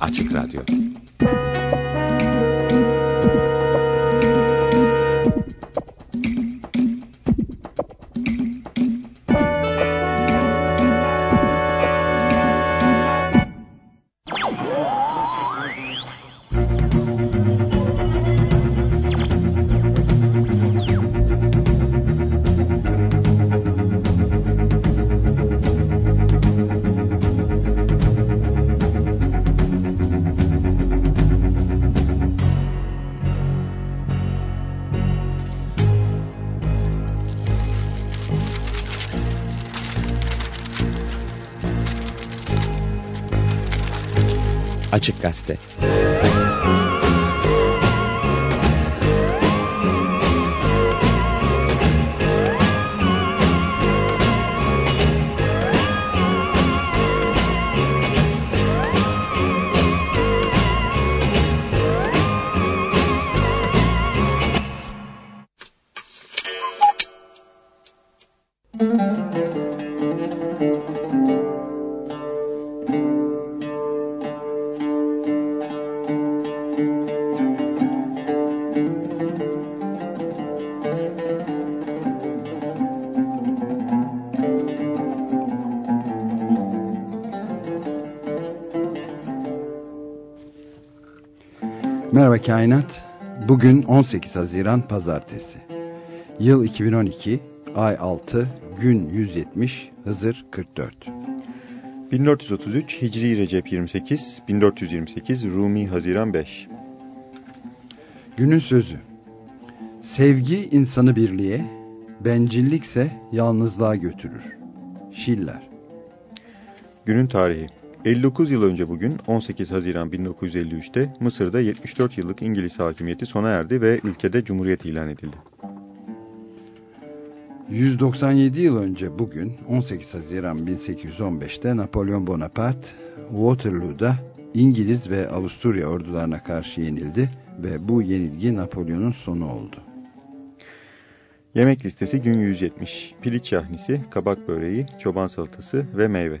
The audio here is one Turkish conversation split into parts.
Açık Radyo Merhaba Kainat. Bugün 18 Haziran Pazartesi. Yıl 2012, ay 6, gün 170, Hızır 44. 1433 Hicri Recep 28, 1428 Rumi Haziran 5. Günün sözü. Sevgi insanı birliğe, bencillikse yalnızlığa götürür. Şiller. Günün tarihi 59 yıl önce bugün 18 Haziran 1953'te Mısır'da 74 yıllık İngiliz hakimiyeti sona erdi ve ülkede cumhuriyet ilan edildi. 197 yıl önce bugün 18 Haziran 1815'te Napolyon Bonaparte Waterloo'da İngiliz ve Avusturya ordularına karşı yenildi ve bu yenilgi Napolyon'un sonu oldu. Yemek listesi gün 170. Piliç yahnisi, kabak böreği, çoban salatası ve meyve.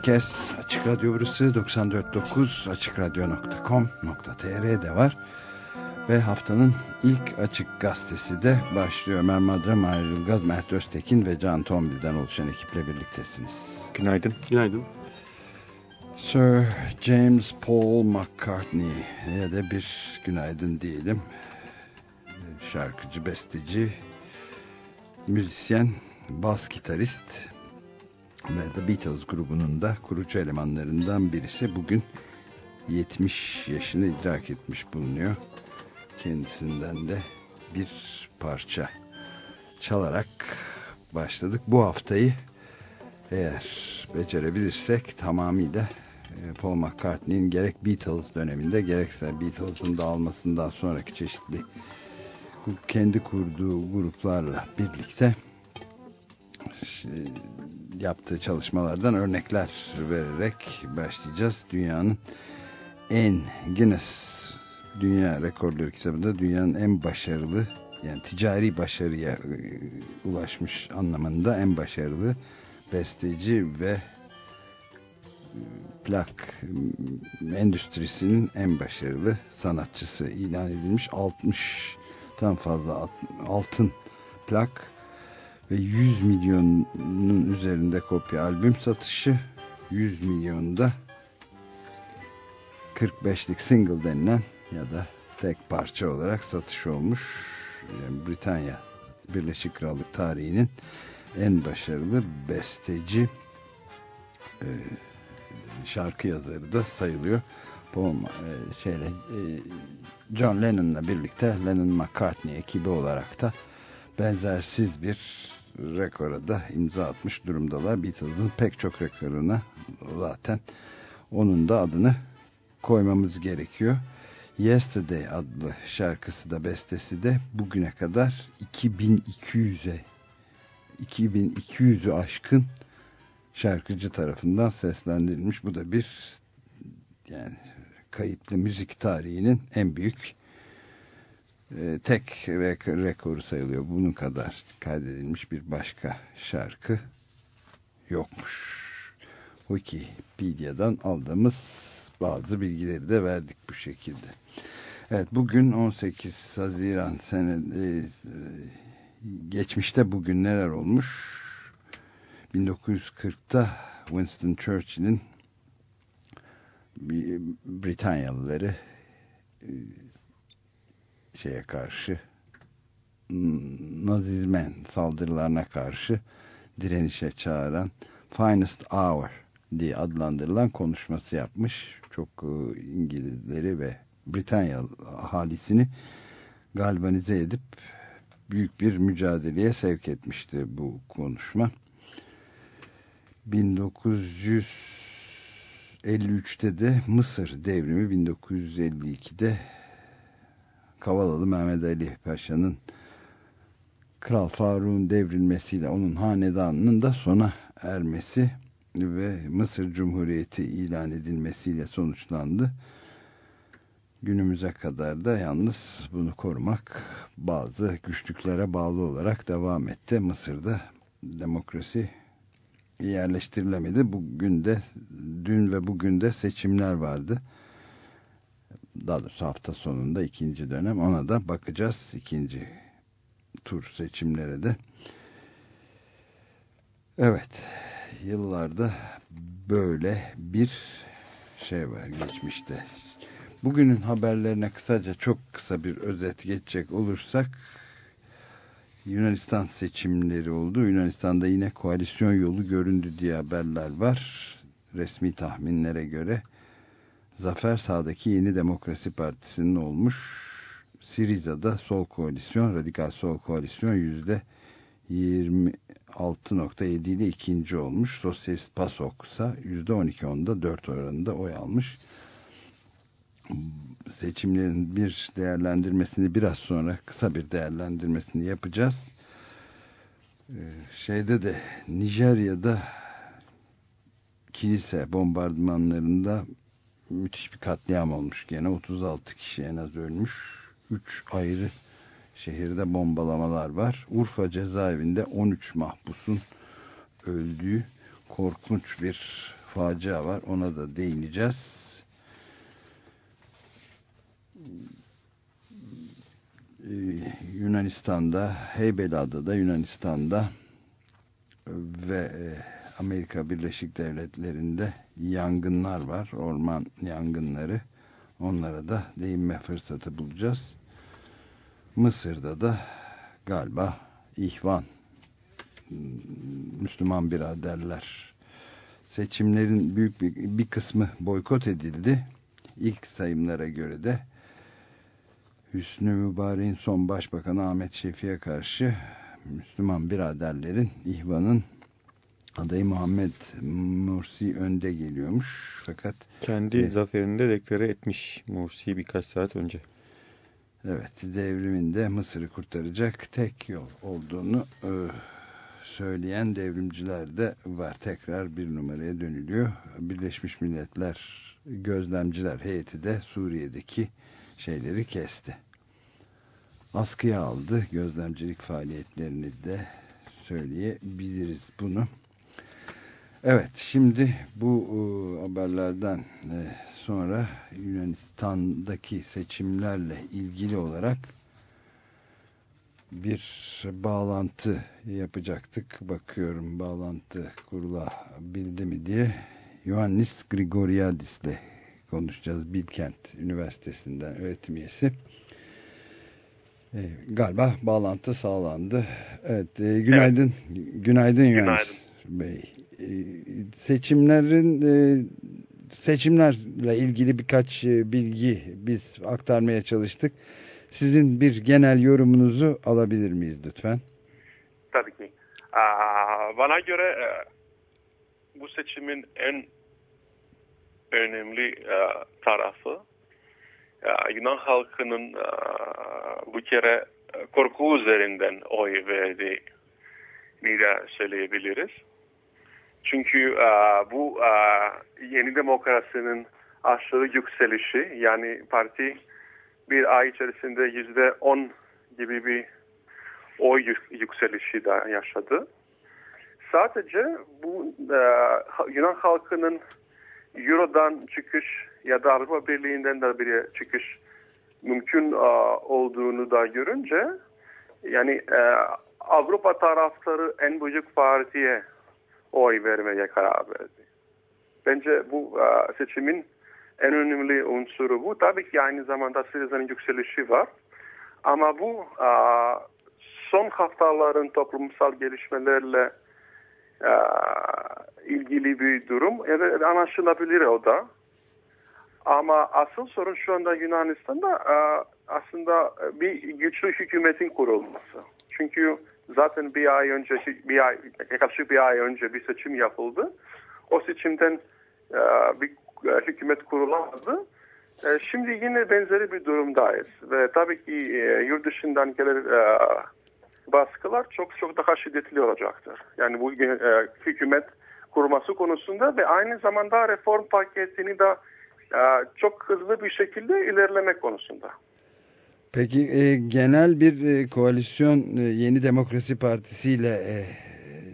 Herkes. Açık Radyo burası 94.9 açıkradyo.com.tr'de var. Ve haftanın ilk Açık Gazetesi de başlıyor. Ömer Madra, Mahir Ilgaz, Mert Öztekin ve Can Tombil'den oluşan ekiple birliktesiniz. Günaydın. Günaydın. Sir James Paul McCartney ya da bir günaydın diyelim. Şarkıcı, besteci, müzisyen, bas gitarist ve The Beatles grubunun da kurucu elemanlarından birisi bugün 70 yaşını idrak etmiş bulunuyor. Kendisinden de bir parça çalarak başladık. Bu haftayı eğer becerebilirsek tamamıyla e, Paul McCartney'in gerek Beatles döneminde gerekse Beatles'ın dağılmasından sonraki çeşitli kendi kurduğu gruplarla birlikte yaptığı çalışmalardan örnekler vererek başlayacağız. Dünyanın en Guinness Dünya Rekorları kitabında dünyanın en başarılı yani ticari başarıya ulaşmış anlamında en başarılı besteci ve plak endüstrisinin en başarılı sanatçısı ilan edilmiş 60'tan fazla altın plak ve 100 milyonun üzerinde kopya albüm satışı 100 milyonda 45'lik single denilen ya da tek parça olarak satış olmuş yani Britanya Birleşik Krallık tarihinin en başarılı besteci e, şarkı yazarı da sayılıyor. Paul, e, şeyle, e, John Lennon'la birlikte Lennon McCartney ekibi olarak da benzersiz bir rekora da imza atmış durumdalar. Beatles'ın pek çok rekoruna zaten onun da adını koymamız gerekiyor. Yesterday adlı şarkısı da bestesi de bugüne kadar 2200'e 2200'ü aşkın şarkıcı tarafından seslendirilmiş. Bu da bir yani kayıtlı müzik tarihinin en büyük e, tek rek rekoru sayılıyor. Bunun kadar kaydedilmiş bir başka şarkı yokmuş. Wikipedia'dan aldığımız bazı bilgileri de verdik bu şekilde. Evet bugün 18 Haziran sene e, geçmişte bugün neler olmuş? 1940'ta Winston Churchill'in Britanyalıları e, şeye karşı Nazizmen saldırılarına karşı direnişe çağıran Finest Hour diye adlandırılan konuşması yapmış. Çok e, İngilizleri ve Britanya ahalisini galvanize edip büyük bir mücadeleye sevk etmişti bu konuşma. 1953'te de Mısır devrimi 1952'de Kavalalı Mehmet Ali Paşa'nın Kral Faruk'un devrilmesiyle onun hanedanının da sona ermesi ve Mısır Cumhuriyeti ilan edilmesiyle sonuçlandı. Günümüze kadar da yalnız bunu korumak bazı güçlüklere bağlı olarak devam etti. Mısır'da demokrasi yerleştirilemedi. Bugün de dün ve bugün de seçimler vardı. Daha doğrusu hafta sonunda ikinci dönem ona da bakacağız. ikinci tur seçimlere de. Evet yıllarda böyle bir şey var geçmişte. Bugünün haberlerine kısaca çok kısa bir özet geçecek olursak Yunanistan seçimleri oldu. Yunanistan'da yine koalisyon yolu göründü diye haberler var. Resmi tahminlere göre zafer sağdaki Yeni Demokrasi Partisi'nin olmuş. Siriza'da sol koalisyon, radikal sol koalisyon yüzde 26.7 ile ikinci olmuş. Sosyalist PASOK ise yüzde 12.10'da 4 oranında oy almış. Seçimlerin bir değerlendirmesini biraz sonra kısa bir değerlendirmesini yapacağız. Şeyde de Nijerya'da kilise bombardımanlarında müthiş bir katliam olmuş gene 36 kişi en az ölmüş 3 ayrı şehirde bombalamalar var Urfa cezaevinde 13 mahpusun öldüğü korkunç bir facia var. Ona da değineceğiz. Ee, Yunanistan'da, Heybeliada'da, Yunanistan'da ve e, Amerika Birleşik Devletleri'nde yangınlar var. Orman yangınları. Onlara da değinme fırsatı bulacağız. Mısır'da da galiba ihvan Müslüman biraderler seçimlerin büyük bir, bir kısmı boykot edildi. İlk sayımlara göre de Hüsnü Mübarek'in son başbakanı Ahmet Şefik'e karşı Müslüman biraderlerin ihvanın adayı Muhammed Mursi önde geliyormuş. Fakat kendi e, zaferini de deklare etmiş Mursi birkaç saat önce. Evet, devriminde Mısır'ı kurtaracak tek yol olduğunu e, söyleyen devrimciler de var. Tekrar bir numaraya dönülüyor. Birleşmiş Milletler gözlemciler heyeti de Suriye'deki şeyleri kesti. Askıya aldı. Gözlemcilik faaliyetlerini de söyleyebiliriz bunu. Evet şimdi bu e, haberlerden e, sonra Yunanistan'daki seçimlerle ilgili olarak bir bağlantı yapacaktık. Bakıyorum bağlantı kurulabildi mi diye. Ioannis Grigoriadis ile konuşacağız. Bilkent Üniversitesi'nden öğretim üyesi. E, galiba bağlantı sağlandı. Evet, e, günaydın. Evet. Günaydın Ioannis Bey. E, seçimlerin e, seçimlerle ilgili birkaç e, bilgi biz aktarmaya çalıştık. Sizin bir genel yorumunuzu alabilir miyiz lütfen? Tabii ki. Bana göre bu seçimin en önemli tarafı Yunan halkının bu kere korku üzerinden oy verdiğini de söyleyebiliriz. Çünkü bu yeni demokrasinin aşırı yükselişi yani parti bir ay içerisinde yüzde on gibi bir oy yükselişi de yaşadı. Sadece bu e, Yunan halkının Euro'dan çıkış ya da Avrupa Birliği'nden de bir çıkış mümkün e, olduğunu da görünce yani e, Avrupa tarafları en büyük partiye oy vermeye karar verdi. Bence bu e, seçimin en önemli unsuru bu. Tabii ki aynı zamanda Siriza'nın yükselişi var. Ama bu son haftaların toplumsal gelişmelerle ilgili bir durum. Evet anlaşılabilir o da. Ama asıl sorun şu anda Yunanistan'da aslında bir güçlü hükümetin kurulması. Çünkü zaten bir ay önce, bir ay, yaklaşık bir ay önce bir seçim yapıldı. O seçimden bir e, hükümet kurulamadı. E, şimdi yine benzeri bir durumdayız ve tabii ki e, yurt dışından gelen baskılar çok çok daha şiddetli olacaktır. Yani bu hükümet kurması konusunda ve aynı zamanda reform paketini de çok hızlı bir şekilde ilerlemek konusunda. Peki e, genel bir e, koalisyon e, Yeni Demokrasi Partisi ile e,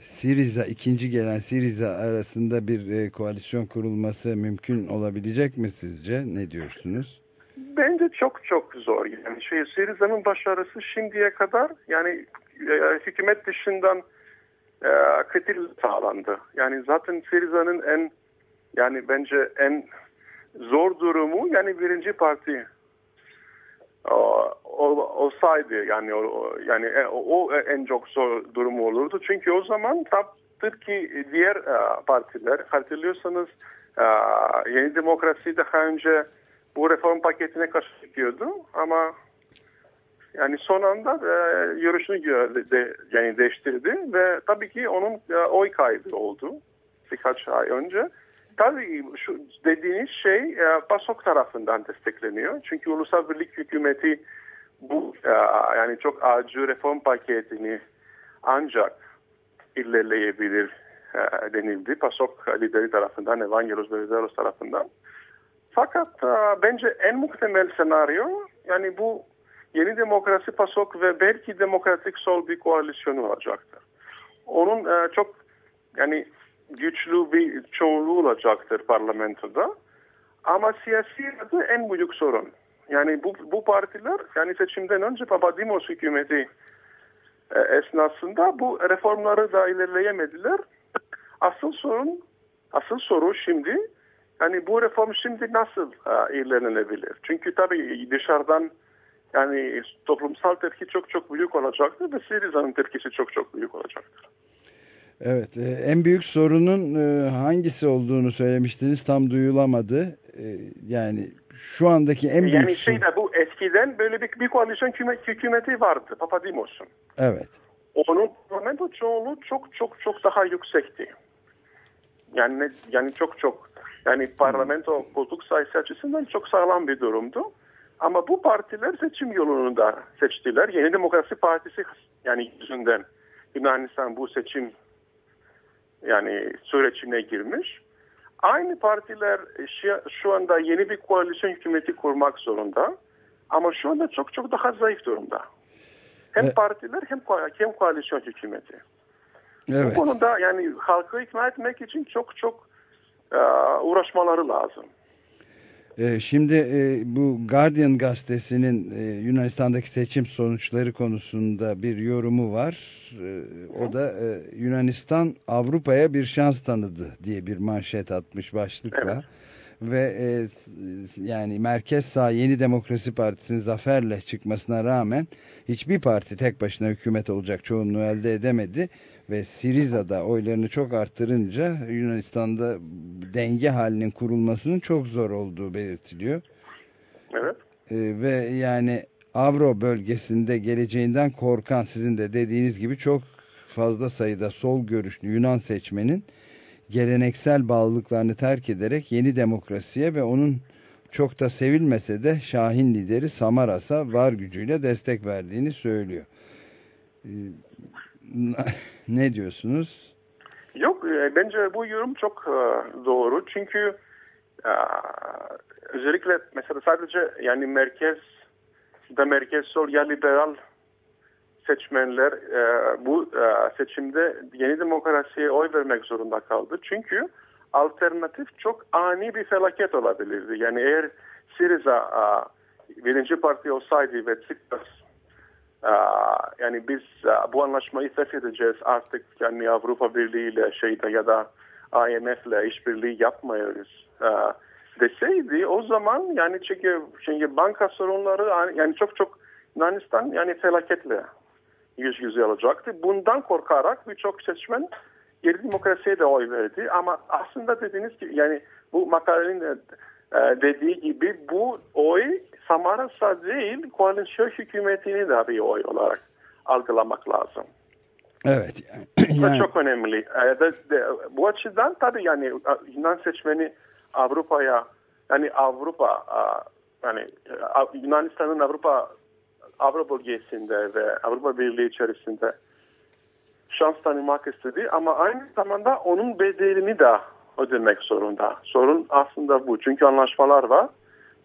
Siriza ikinci gelen Siriza arasında bir e, koalisyon kurulması mümkün olabilecek mi sizce? Ne diyorsunuz? Bence çok çok zor. Yani şey Siriza'nın başarısı şimdiye kadar yani e, hükümet dışından e, katil sağlandı. Yani zaten Siriza'nın en yani bence en zor durumu yani birinci parti olsaydı yani o, yani e, o, en çok zor durumu olurdu. Çünkü o zaman tabii ki diğer e, partiler hatırlıyorsanız e, Yeni Demokrasi daha önce bu reform paketine karşı çıkıyordu ama yani son anda e, görüşünü de, de, yani değiştirdi ve tabii ki onun e, oy kaybı oldu birkaç ay önce. Tabii şu dediğiniz şey e, PASOK tarafından destekleniyor. Çünkü Ulusal Birlik Hükümeti bu e, yani çok acil reform paketini ancak ilerleyebilir e, denildi. PASOK lideri tarafından, Evangelos Venizelos tarafından. Fakat bence en muhtemel senaryo yani bu yeni demokrasi PASOK ve belki demokratik sol bir koalisyon olacaktır. Onun çok yani güçlü bir çoğunluğu olacaktır parlamentoda. Ama siyasi adı en büyük sorun. Yani bu, bu partiler yani seçimden önce Papadimos hükümeti e, esnasında bu reformları da ilerleyemediler. Asıl sorun, asıl soru şimdi yani bu reform şimdi nasıl e, ilerlenebilir? Çünkü tabii dışarıdan yani toplumsal tepki çok çok büyük olacaktır ve Siriza'nın tepkisi çok çok büyük olacaktır. Evet, e, en büyük sorunun e, hangisi olduğunu söylemiştiniz tam duyulamadı. E, yani şu andaki en büyük Yani şey de bu eskiden böyle bir, bir koalisyon hükümeti vardı Papadimos'un. Evet. Onun parlamento çoğunluğu çok çok çok daha yüksekti. Yani yani çok çok yani parlamento koltuk sayısı açısından çok sağlam bir durumdu. Ama bu partiler seçim yolunu da seçtiler. Yeni Demokrasi Partisi yani yüzünden Yunanistan bu seçim yani sürecine girmiş. Aynı partiler şu anda yeni bir koalisyon hükümeti kurmak zorunda. Ama şu anda çok çok daha zayıf durumda. Hem evet. partiler hem, hem koalisyon hükümeti. Evet. Bu konuda yani halkı ikna etmek için çok çok uh, uğraşmaları lazım. Ee, şimdi e, bu Guardian gazetesinin e, Yunanistan'daki seçim sonuçları konusunda bir yorumu var. E, o da Yunanistan Avrupa'ya bir şans tanıdı diye bir manşet atmış başlıkla. Evet. Ve yani Merkez Sağ Yeni Demokrasi Partisi'nin zaferle çıkmasına rağmen hiçbir parti tek başına hükümet olacak çoğunluğu elde edemedi ve Siriza'da oylarını çok arttırınca Yunanistan'da denge halinin kurulmasının çok zor olduğu belirtiliyor. Evet. Ee, ve yani Avro bölgesinde geleceğinden korkan sizin de dediğiniz gibi çok fazla sayıda sol görüşlü Yunan seçmenin geleneksel bağlılıklarını terk ederek yeni demokrasiye ve onun çok da sevilmese de Şahin lideri Samaras'a var gücüyle destek verdiğini söylüyor. Ee, ne diyorsunuz? E, bence bu yorum çok e, doğru. Çünkü e, özellikle mesela sadece yani merkez da merkez sol ya liberal seçmenler bu seçimde yeni demokrasiye oy vermek zorunda kaldı. Çünkü alternatif çok ani bir felaket olabilirdi. Yani eğer Siriza birinci parti olsaydı ve Tsipras yani biz bu anlaşmayı feshedeceğiz. Artık yani Avrupa Birliği ile şeyde ya da IMF ile işbirliği yapmıyoruz. Deseydi o zaman yani çünkü, çünkü banka sorunları yani çok çok Yunanistan yani felaketle yüz yüze olacaktı. Bundan korkarak birçok seçmen geri demokrasiye de oy verdi. Ama aslında dediğiniz gibi yani bu makalenin de dediği gibi bu oy Samaras'a değil koalisyon hükümetini de bir oy olarak algılamak lazım. Evet. Yani. Bu çok önemli. Bu açıdan tabii yani Yunan seçmeni Avrupa'ya yani Avrupa yani Yunanistan'ın Avrupa Avrupa bölgesinde ve Avrupa Birliği içerisinde şans tanımak istedi ama aynı zamanda onun bedelini de ödemek zorunda. Sorun aslında bu. Çünkü anlaşmalar var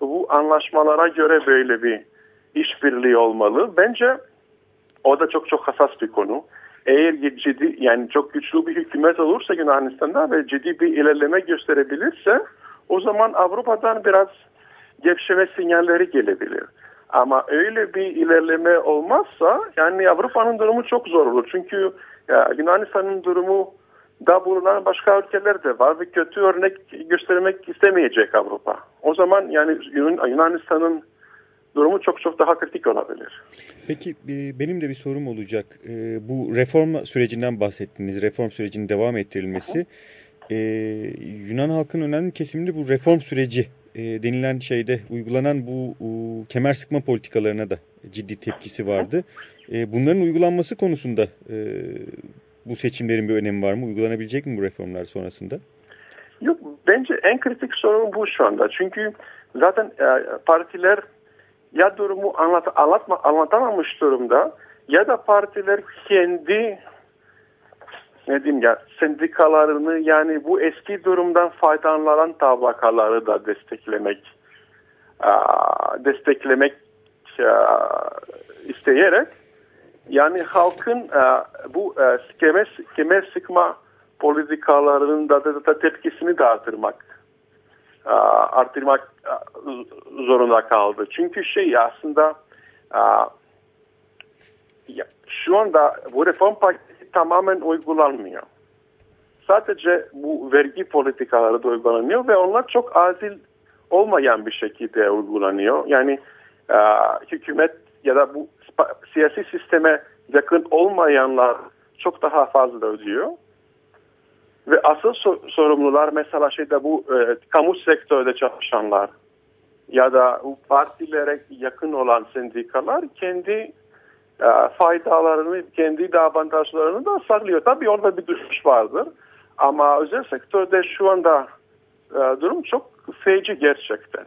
bu anlaşmalara göre böyle bir işbirliği olmalı. Bence o da çok çok hassas bir konu. Eğer ciddi yani çok güçlü bir hükümet olursa Yunanistan'da ve ciddi bir ilerleme gösterebilirse o zaman Avrupa'dan biraz gevşeme sinyalleri gelebilir. Ama öyle bir ilerleme olmazsa yani Avrupa'nın durumu çok zor olur. Çünkü Yunanistan'ın durumu da bulunan başka ülkeler de var ve kötü örnek göstermek istemeyecek Avrupa. O zaman yani Yunanistan'ın durumu çok çok daha kritik olabilir. Peki e, benim de bir sorum olacak. E, bu reform sürecinden bahsettiniz. Reform sürecinin devam ettirilmesi. Ee, Yunan halkın önemli kesiminde bu reform süreci e, denilen şeyde uygulanan bu kemer sıkma politikalarına da ciddi tepkisi vardı. bunların uygulanması konusunda bu seçimlerin bir önemi var mı? Uygulanabilecek mi bu reformlar sonrasında? Yok bence en kritik sorun bu şu anda. Çünkü zaten e, partiler ya durumu anlat, anlatma, anlatamamış durumda ya da partiler kendi ne diyeyim ya sendikalarını yani bu eski durumdan faydalanan tabakaları da desteklemek desteklemek isteyerek yani halkın e, bu e, kemer, kemer sıkma politikalarının da, da, tepkisini de artırmak artırmak zorunda kaldı. Çünkü şey aslında şu anda bu reform paketi tamamen uygulanmıyor. Sadece bu vergi politikaları da uygulanıyor ve onlar çok adil olmayan bir şekilde uygulanıyor. Yani hükümet ya da bu siyasi sisteme yakın olmayanlar çok daha fazla ödüyor. Ve asıl sorumlular mesela şeyde bu e, kamu sektörde çalışanlar ya da partilere yakın olan sendikalar kendi e, faydalarını, kendi de avantajlarını da saklıyor. Tabii orada bir düşüş vardır. Ama özel sektörde şu anda e, durum çok feci gerçekten.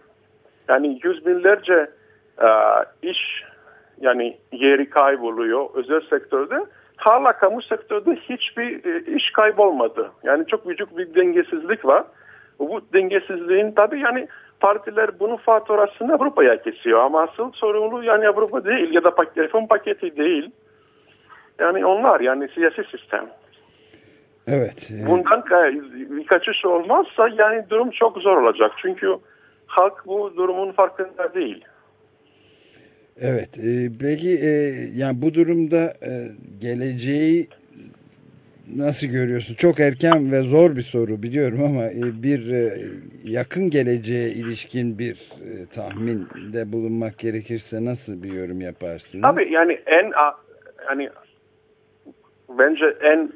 Yani yüz binlerce e, iş yani yeri kayboluyor özel sektörde hala kamu sektörde hiçbir e, iş kaybolmadı. Yani çok büyük bir dengesizlik var. Bu dengesizliğin tabii yani partiler bunun faturasını Avrupa'ya kesiyor ama asıl sorumlu yani Avrupa değil ya da telefon paketi değil. Yani onlar yani siyasi sistem. Evet. Bundan bir kaçış olmazsa yani durum çok zor olacak. Çünkü halk bu durumun farkında değil. Evet. E, peki e, yani bu durumda e, geleceği nasıl görüyorsun? Çok erken ve zor bir soru biliyorum ama e, bir e, yakın geleceğe ilişkin bir e, tahminde bulunmak gerekirse nasıl bir yorum yaparsın? Tabii yani en hani bence en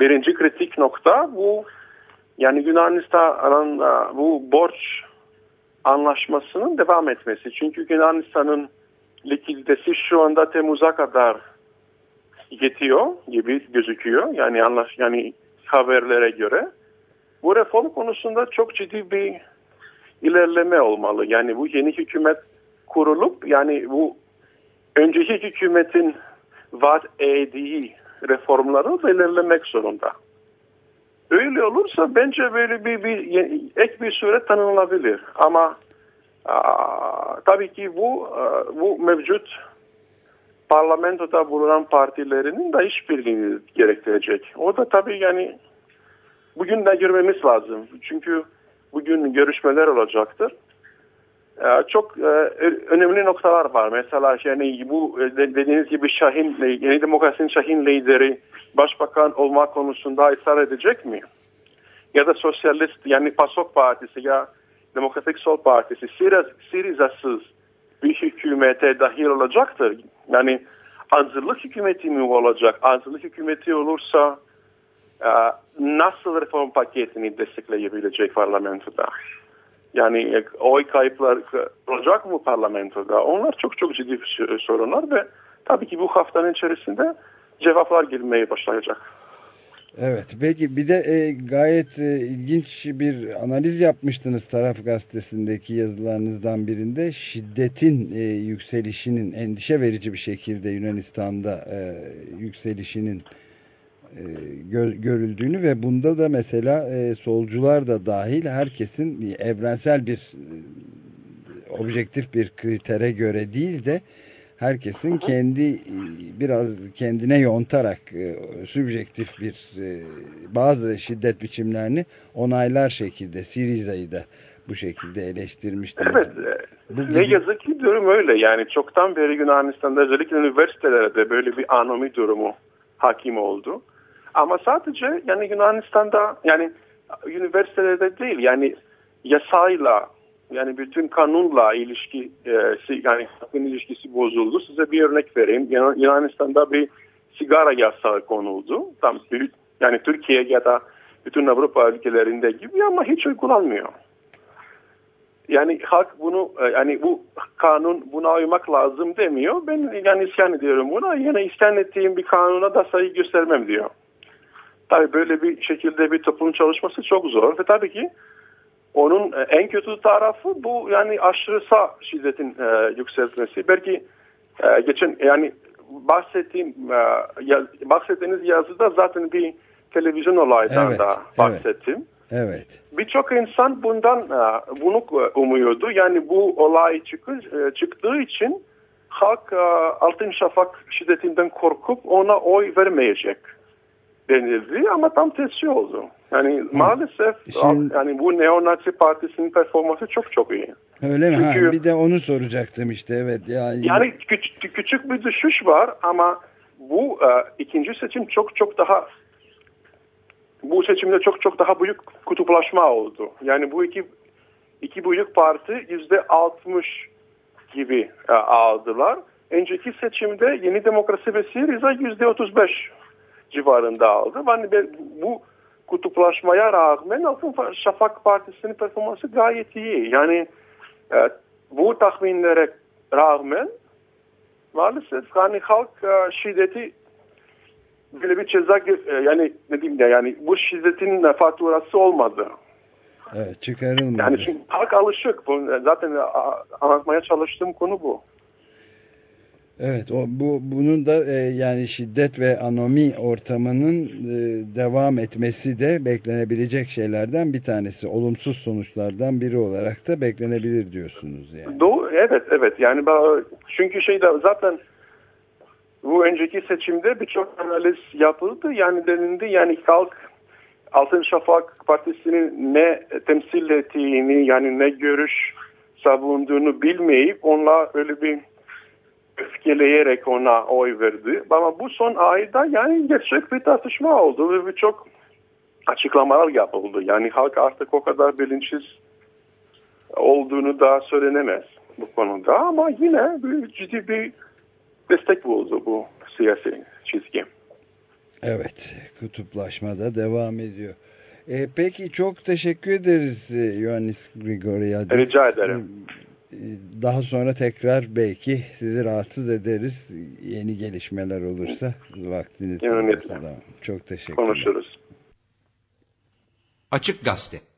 birinci kritik nokta bu yani Yunanistan'ın bu borç anlaşmasının devam etmesi. Çünkü Yunanistan'ın likiditesi şu anda Temmuz'a kadar yetiyor gibi gözüküyor. Yani anlaş yani haberlere göre. Bu reform konusunda çok ciddi bir ilerleme olmalı. Yani bu yeni hükümet kurulup yani bu önceki hükümetin vaat ettiği reformları belirlemek zorunda. Öyle olursa bence böyle bir, bir ek bir süre tanınabilir. Ama tabii ki bu e, bu mevcut parlamentoda bulunan partilerinin de işbirliğini gerektirecek. O da tabii yani bugün de görmemiz lazım. Çünkü bugün görüşmeler olacaktır. Ee, çok e, önemli noktalar var. Mesela yani bu e, dediğiniz gibi Şahin, yeni demokrasinin Şahin lideri başbakan olma konusunda ısrar edecek mi? Ya da sosyalist yani PASOK partisi ya Demokratik Sol Partisi Siriza'sız bir hükümete dahil olacaktır. Yani hazırlık hükümeti mi olacak? Hazırlık hükümeti olursa e, nasıl reform paketini destekleyebilecek parlamentoda? Yani e, oy kayıplar olacak mı parlamentoda? Onlar çok çok ciddi sorunlar ve tabii ki bu haftanın içerisinde cevaplar gelmeye başlayacak. Evet peki bir de e, gayet e, ilginç bir analiz yapmıştınız Taraf Gazetesi'ndeki yazılarınızdan birinde. Şiddetin e, yükselişinin endişe verici bir şekilde Yunanistan'da e, yükselişinin e, gö görüldüğünü ve bunda da mesela e, solcular da dahil herkesin evrensel bir e, objektif bir kritere göre değil de herkesin kendi e, biraz kendine yontarak e, sübjektif bir e, bazı şiddet biçimlerini onaylar şekilde Siriza'yı da bu şekilde eleştirmiştiniz. Evet. Bu ne yazık ki durum öyle. Yani çoktan beri Yunanistan'da özellikle üniversitelerde böyle bir anomi durumu hakim oldu. Ama sadece yani Yunanistan'da yani üniversitelerde değil yani yasayla yani bütün kanunla ilişki e, yani hakkın ilişkisi bozuldu. Size bir örnek vereyim. Yunanistan'da bir sigara yasağı konuldu. Tam yani Türkiye ya da bütün Avrupa ülkelerinde gibi ama hiç uygulanmıyor. Yani halk bunu e, yani bu kanun buna uymak lazım demiyor. Ben yani isyan ediyorum buna. Yine isyan ettiğim bir kanuna da sayı göstermem diyor. Tabii böyle bir şekilde bir toplum çalışması çok zor ve tabii ki onun e, en kötü tarafı bu yani aşırı sağ şiddetin e, yükseltmesi. Belki e, geçen yani bahsettiğim e, yaz, bahsettiğiniz yazıda zaten bir televizyon olaydan evet, da bahsettim. Evet. evet. Birçok insan bundan e, bunu umuyordu. Yani bu olay çıkı, e, çıktığı için halk e, Altın Şafak şiddetinden korkup ona oy vermeyecek. Denildi ama tam tersi oldu. Yani Hı. maalesef Şimdi, yani bu Neonazi Partisi'nin performansı çok çok iyi. Öyle mi? Çünkü, ha, bir de onu soracaktım işte evet. Yani, yani küçük, küçük bir düşüş var ama bu e, ikinci seçim çok çok daha bu seçimde çok çok daha büyük kutuplaşma oldu. Yani bu iki iki büyük parti yüzde altmış gibi e, aldılar. Önceki seçimde Yeni Demokrasi ve Siriza yüzde otuz beş civarında aldı. Yani bu kutuplaşmaya rağmen Altın Şafak Partisi'nin performansı gayet iyi. Yani e, bu tahminlere rağmen maalesef hani halk e, şiddeti böyle bir ceza e, yani ne diyeyim ya yani bu şiddetin faturası olmadı. Evet çıkarılmadı. Yani çünkü halk alışık. Zaten anlatmaya çalıştığım konu bu. Evet, o bu bunun da e, yani şiddet ve anomi ortamının e, devam etmesi de beklenebilecek şeylerden bir tanesi. Olumsuz sonuçlardan biri olarak da beklenebilir diyorsunuz yani. Doğru, evet, evet. Yani çünkü şey de zaten bu önceki seçimde birçok analiz yapıldı. Yani denildi yani halk Altın Şafak Partisi'nin ne temsil ettiğini yani ne görüş savunduğunu bilmeyip onunla öyle bir öfkeleyerek ona oy verdi. Ama bu son ayda yani gerçek bir tartışma oldu ve birçok açıklamalar yapıldı. Yani halk artık o kadar bilinçsiz olduğunu da söylenemez bu konuda ama yine bir ciddi bir destek buldu bu siyasi çizgi. Evet, kutuplaşma da devam ediyor. E, peki çok teşekkür ederiz Ioannis Grigoriadis. Rica ederim. Daha sonra tekrar belki sizi rahatsız ederiz. Yeni gelişmeler olursa vaktiniz olursa. Çok teşekkür Konuşuruz. Açık Gazete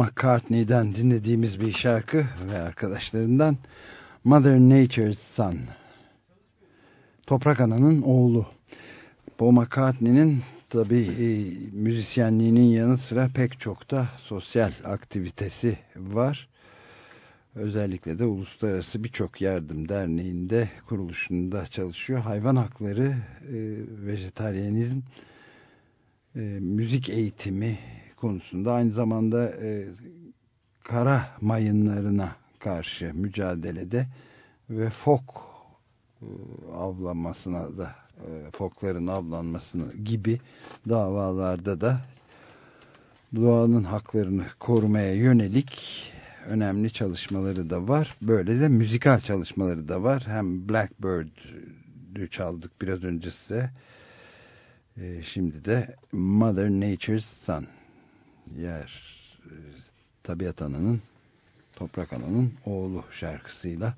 McCartney'den dinlediğimiz bir şarkı ve arkadaşlarından Mother Nature's Son. Toprak Ana'nın oğlu. Paul McCartney'nin tabi e, müzisyenliğinin yanı sıra pek çok da sosyal aktivitesi var. Özellikle de uluslararası birçok yardım derneğinde kuruluşunda çalışıyor. Hayvan hakları, e, vejetaryenizm, e, müzik eğitimi konusunda aynı zamanda e, kara mayınlarına karşı mücadelede ve fok e, avlanmasına da e, fokların avlanmasını gibi davalarda da doğanın haklarını korumaya yönelik önemli çalışmaları da var. Böyle de müzikal çalışmaları da var. Hem Blackbird'ü çaldık biraz önce size. E, şimdi de Mother Nature's Son. Yer e, tabiat ananın, toprak ananın oğlu şarkısıyla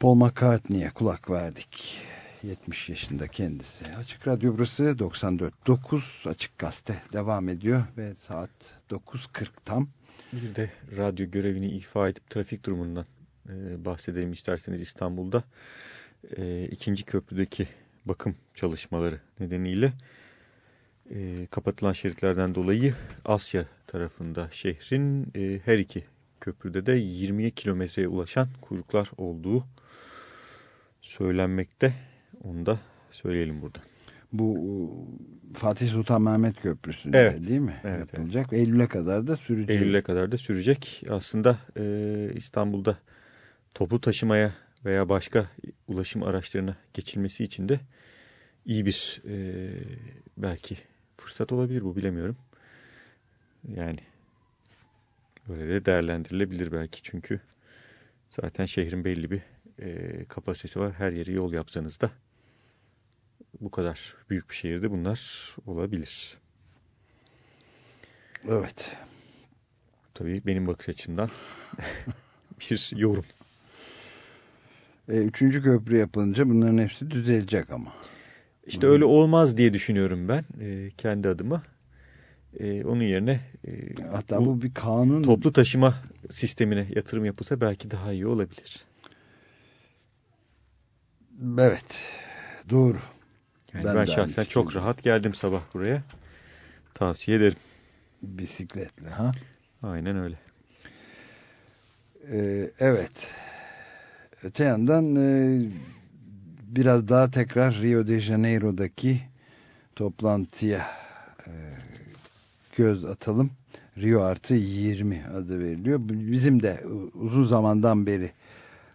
Paul McCartney'e kulak verdik. 70 yaşında kendisi. Açık Radyo burası 94.9 Açık Gazete devam ediyor ve saat 9.40 tam. Bir de radyo görevini ifa edip trafik durumundan e, bahsedelim isterseniz İstanbul'da. E, ikinci köprüdeki bakım çalışmaları nedeniyle e, kapatılan şeritlerden dolayı Asya tarafında şehrin e, her iki köprüde de 20 kilometreye ulaşan kuyruklar olduğu söylenmekte. Onu da söyleyelim burada. Bu Fatih Sultan Mehmet Köprüsü'nde evet. değil mi? Evet, Yapılacak. Evet. Eylül'e kadar da sürecek. Eylül'e kadar da sürecek. Aslında e, İstanbul'da toplu taşımaya veya başka ulaşım araçlarına geçilmesi için de iyi bir e, belki fırsat olabilir bu bilemiyorum. Yani böyle de değerlendirilebilir belki çünkü zaten şehrin belli bir e, kapasitesi var. Her yeri yol yapsanız da bu kadar büyük bir şehirde bunlar olabilir. Evet. Tabii benim bakış açımdan bir yorum. E, üçüncü köprü yapılınca bunların hepsi düzelecek ama. İşte öyle olmaz diye düşünüyorum ben e, kendi adıma. E, onun yerine e, hatta bu, bu bir kanun toplu taşıma sistemine yatırım yapılsa belki daha iyi olabilir. Evet. Doğru. Yani ben, ben şahsen çok rahat geldim sabah buraya. Tavsiye ederim. Bisikletle ha? Aynen öyle. Ee, evet. Öte yandan e, biraz daha tekrar Rio de Janeiro'daki toplantıya e, göz atalım. Rio artı 20 adı veriliyor. Bizim de uzun zamandan beri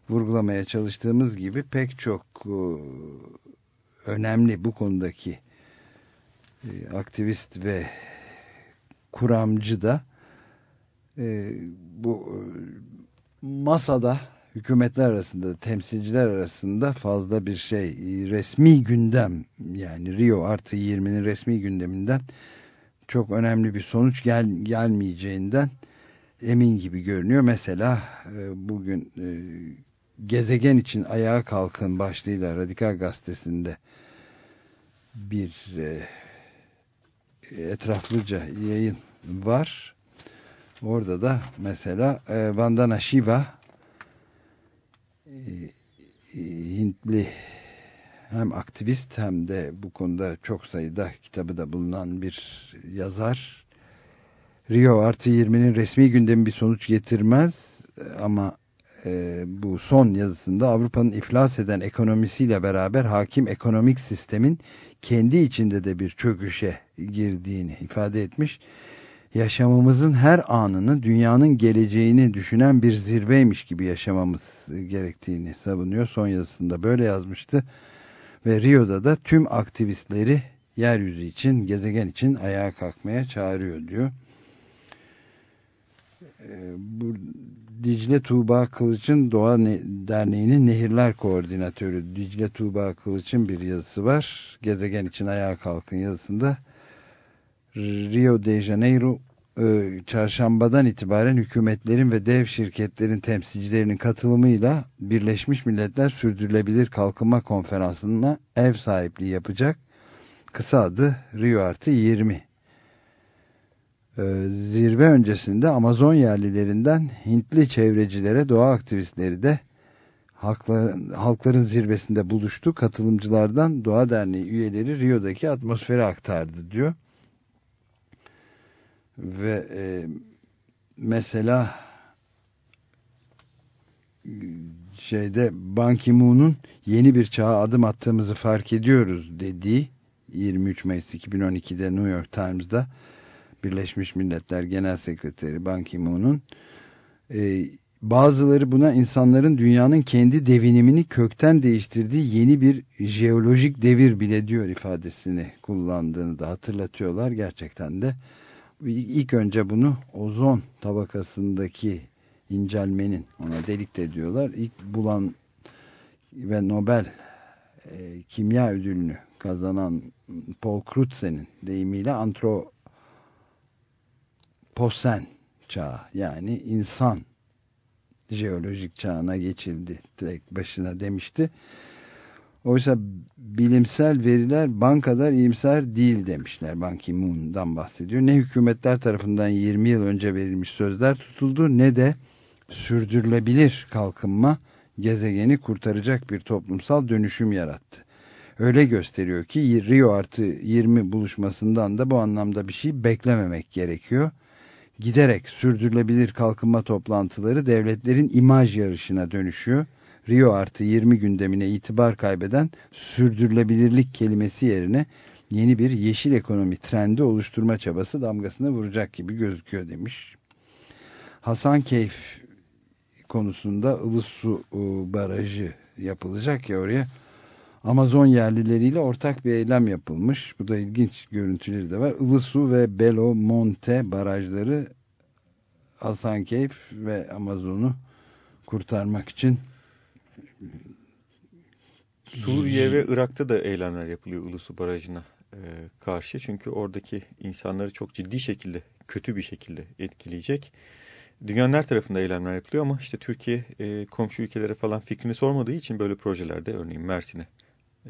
vurgulamaya çalıştığımız gibi pek çok önemli bu konudaki e, aktivist ve kuramcı da e, bu masada hükümetler arasında, temsilciler arasında fazla bir şey resmi gündem yani Rio artı 20'nin resmi gündeminden çok önemli bir sonuç gel, gelmeyeceğinden emin gibi görünüyor. Mesela bugün gezegen için ayağa kalkın başlığıyla Radikal Gazetesi'nde bir e, etraflıca yayın var. Orada da mesela e, Vandana Shiva e, Hintli hem aktivist hem de bu konuda çok sayıda kitabı da bulunan bir yazar. Rio artı 20'nin resmi gündemi bir sonuç getirmez ama e, bu son yazısında Avrupa'nın iflas eden ekonomisiyle beraber hakim ekonomik sistemin kendi içinde de bir çöküşe girdiğini ifade etmiş. Yaşamımızın her anını dünyanın geleceğini düşünen bir zirveymiş gibi yaşamamız gerektiğini savunuyor. Son yazısında böyle yazmıştı. Ve Rio'da da tüm aktivistleri yeryüzü için, gezegen için ayağa kalkmaya çağırıyor diyor. Bu Dicle Tuğba Kılıç'ın Doğa Derneği'nin Nehirler Koordinatörü Dicle Tuğba Kılıç'ın bir yazısı var. Gezegen için ayağa kalkın yazısında Rio de Janeiro e, çarşambadan itibaren hükümetlerin ve dev şirketlerin temsilcilerinin katılımıyla Birleşmiş Milletler Sürdürülebilir Kalkınma Konferansı'na ev sahipliği yapacak. Kısa adı Rio Artı 20 ee, zirve öncesinde Amazon yerlilerinden Hintli çevrecilere doğa aktivistleri de halkların, halkların zirvesinde buluştu. Katılımcılardan Doğa Derneği üyeleri Rio'daki atmosferi aktardı diyor. Ve e, mesela şeyde Ban Ki-moon'un yeni bir çağa adım attığımızı fark ediyoruz dediği 23 Mayıs 2012'de New York Times'da Birleşmiş Milletler Genel Sekreteri Ban Ki-moon'un e, bazıları buna insanların dünyanın kendi devinimini kökten değiştirdiği yeni bir jeolojik devir bile diyor ifadesini kullandığını da hatırlatıyorlar. Gerçekten de ilk önce bunu ozon tabakasındaki incelmenin ona delik de diyorlar. İlk bulan ve Nobel e, kimya ödülünü kazanan Paul Crutze'nin deyimiyle antroposen çağı yani insan jeolojik çağına geçildi tek başına demişti. Oysa bilimsel veriler bankadar iyimser değil demişler. Ban Ki-moon'dan bahsediyor. Ne hükümetler tarafından 20 yıl önce verilmiş sözler tutuldu ne de sürdürülebilir kalkınma gezegeni kurtaracak bir toplumsal dönüşüm yarattı. Öyle gösteriyor ki Rio artı 20 buluşmasından da bu anlamda bir şey beklememek gerekiyor. Giderek sürdürülebilir kalkınma toplantıları devletlerin imaj yarışına dönüşüyor. Rio artı 20 gündemine itibar kaybeden sürdürülebilirlik kelimesi yerine yeni bir yeşil ekonomi trendi oluşturma çabası damgasını vuracak gibi gözüküyor demiş. Hasan Keyf konusunda Ilısu e, Barajı yapılacak ya oraya. Amazon yerlileriyle ortak bir eylem yapılmış. Bu da ilginç görüntüleri de var. Ilısu ve Belo Monte barajları Hasankeyf ve Amazon'u kurtarmak için Suriye ve Irak'ta da eylemler yapılıyor Ilısu Barajı'na e, karşı. Çünkü oradaki insanları çok ciddi şekilde, kötü bir şekilde etkileyecek dünyanın her tarafında eylemler yapılıyor ama işte Türkiye e, komşu ülkelere falan fikrini sormadığı için böyle projelerde örneğin Mersin'e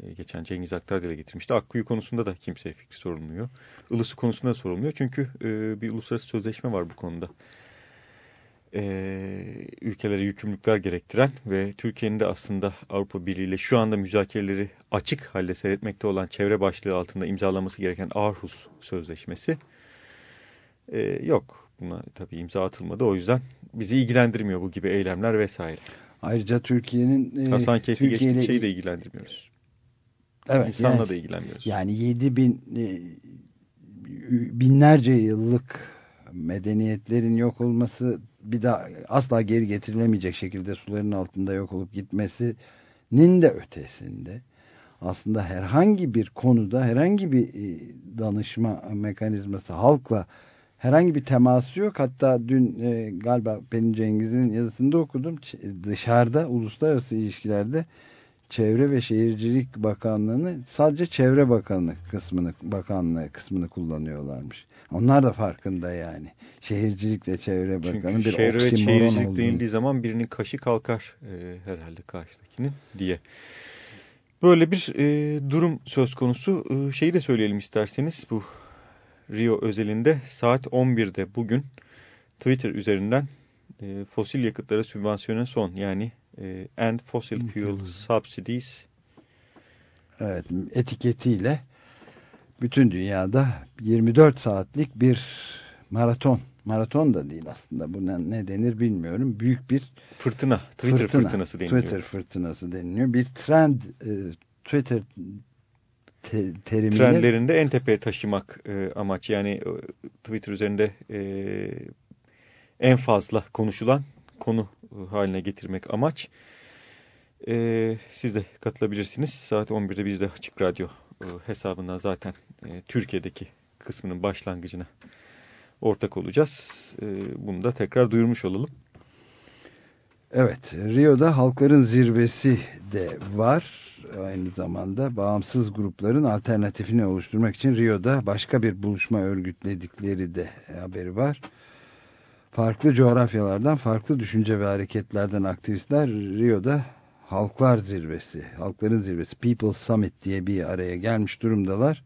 e, geçen Cengiz Aktar dile getirmişti. Akkuyu konusunda da kimseye fikri sorulmuyor. Ilısı konusunda da sorulmuyor. Çünkü e, bir uluslararası sözleşme var bu konuda. E, ülkelere yükümlülükler gerektiren ve Türkiye'nin de aslında Avrupa Birliği ile şu anda müzakereleri açık halde seyretmekte olan çevre başlığı altında imzalaması gereken Aarhus Sözleşmesi e, yok buna tabii imza atılmadı. O yüzden bizi ilgilendirmiyor bu gibi eylemler vesaire. Ayrıca Türkiye'nin... E, Hasan Keyfi Türkiye geçtik de ilgilendirmiyoruz. Evet. İnsanla yani, da ilgilenmiyoruz. Yani 7 bin e, binlerce yıllık medeniyetlerin yok olması bir daha asla geri getirilemeyecek şekilde suların altında yok olup gitmesinin de ötesinde aslında herhangi bir konuda herhangi bir e, danışma mekanizması halkla herhangi bir teması yok. Hatta dün e, galiba Pelin Cengiz'in yazısında okudum. Dışarıda uluslararası ilişkilerde Çevre ve Şehircilik Bakanlığı'nı sadece Çevre Bakanlığı kısmını bakanlığı kısmını kullanıyorlarmış. Onlar da farkında yani. Şehircilik ve Çevre Bakanı Çünkü bir şehir ve şehircilik olduğunu. denildiği zaman birinin kaşı kalkar e, herhalde karşıdakinin diye. Böyle bir e, durum söz konusu. E, şeyi de söyleyelim isterseniz bu Rio özelinde saat 11'de bugün Twitter üzerinden e, fosil yakıtlara sübvansiyona son yani e, End Fossil Fuel Subsidies evet, etiketiyle bütün dünyada 24 saatlik bir maraton maraton da değil aslında bu ne, denir bilmiyorum büyük bir fırtına Twitter fırtına, fırtınası deniliyor. Twitter fırtınası deniliyor bir trend e, Twitter te, terimiyle... Trendlerinde en tepeye taşımak e, amaç. Yani e, Twitter üzerinde e, en fazla konuşulan konu haline getirmek amaç. E, siz de katılabilirsiniz. Saat 11'de biz de Açık Radyo hesabından zaten e, Türkiye'deki kısmının başlangıcına ortak olacağız. E, bunu da tekrar duyurmuş olalım. Evet, Rio'da halkların zirvesi de var aynı zamanda bağımsız grupların alternatifini oluşturmak için Rio'da başka bir buluşma örgütledikleri de haberi var. Farklı coğrafyalardan, farklı düşünce ve hareketlerden aktivistler Rio'da Halklar Zirvesi, Halkların Zirvesi, People Summit diye bir araya gelmiş durumdalar.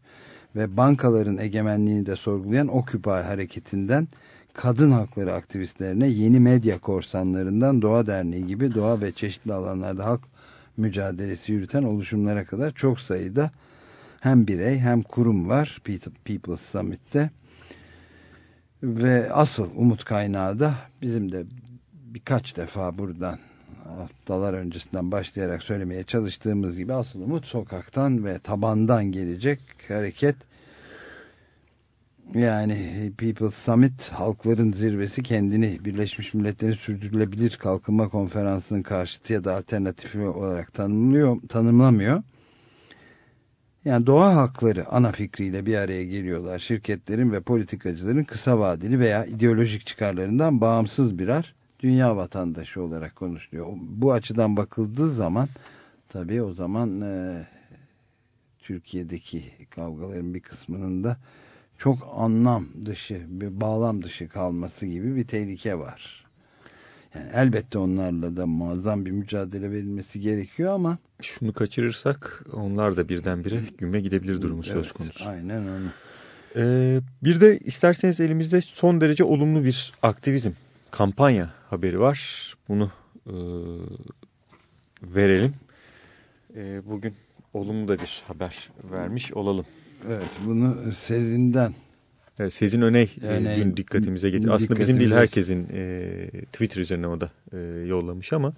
Ve bankaların egemenliğini de sorgulayan Occupy hareketinden kadın hakları aktivistlerine yeni medya korsanlarından Doğa Derneği gibi doğa ve çeşitli alanlarda halk mücadelesi yürüten oluşumlara kadar çok sayıda hem birey hem kurum var People's Summit'te. Ve asıl umut kaynağı da bizim de birkaç defa buradan haftalar öncesinden başlayarak söylemeye çalıştığımız gibi asıl umut sokaktan ve tabandan gelecek hareket yani People's Summit halkların zirvesi kendini Birleşmiş Milletler'in sürdürülebilir kalkınma konferansının karşıtı ya da alternatifi olarak tanımlıyor, tanımlamıyor. Yani doğa hakları ana fikriyle bir araya geliyorlar. Şirketlerin ve politikacıların kısa vadeli veya ideolojik çıkarlarından bağımsız birer dünya vatandaşı olarak konuşuluyor. Bu açıdan bakıldığı zaman tabii o zaman e, Türkiye'deki kavgaların bir kısmının da çok anlam dışı, bir bağlam dışı kalması gibi bir tehlike var. Yani elbette onlarla da muazzam bir mücadele verilmesi gerekiyor ama şunu kaçırırsak onlar da birdenbire güme gidebilir durumu evet, söz konusu. Aynen öyle. Ee, bir de isterseniz elimizde son derece olumlu bir aktivizm kampanya haberi var. Bunu e, verelim. E, bugün olumlu da bir haber vermiş olalım. Evet bunu Sezin'den. Evet, Sezin Öney yani, dün dikkatimize getirdi. Aslında bizim değil herkesin e, Twitter üzerine o da e, yollamış ama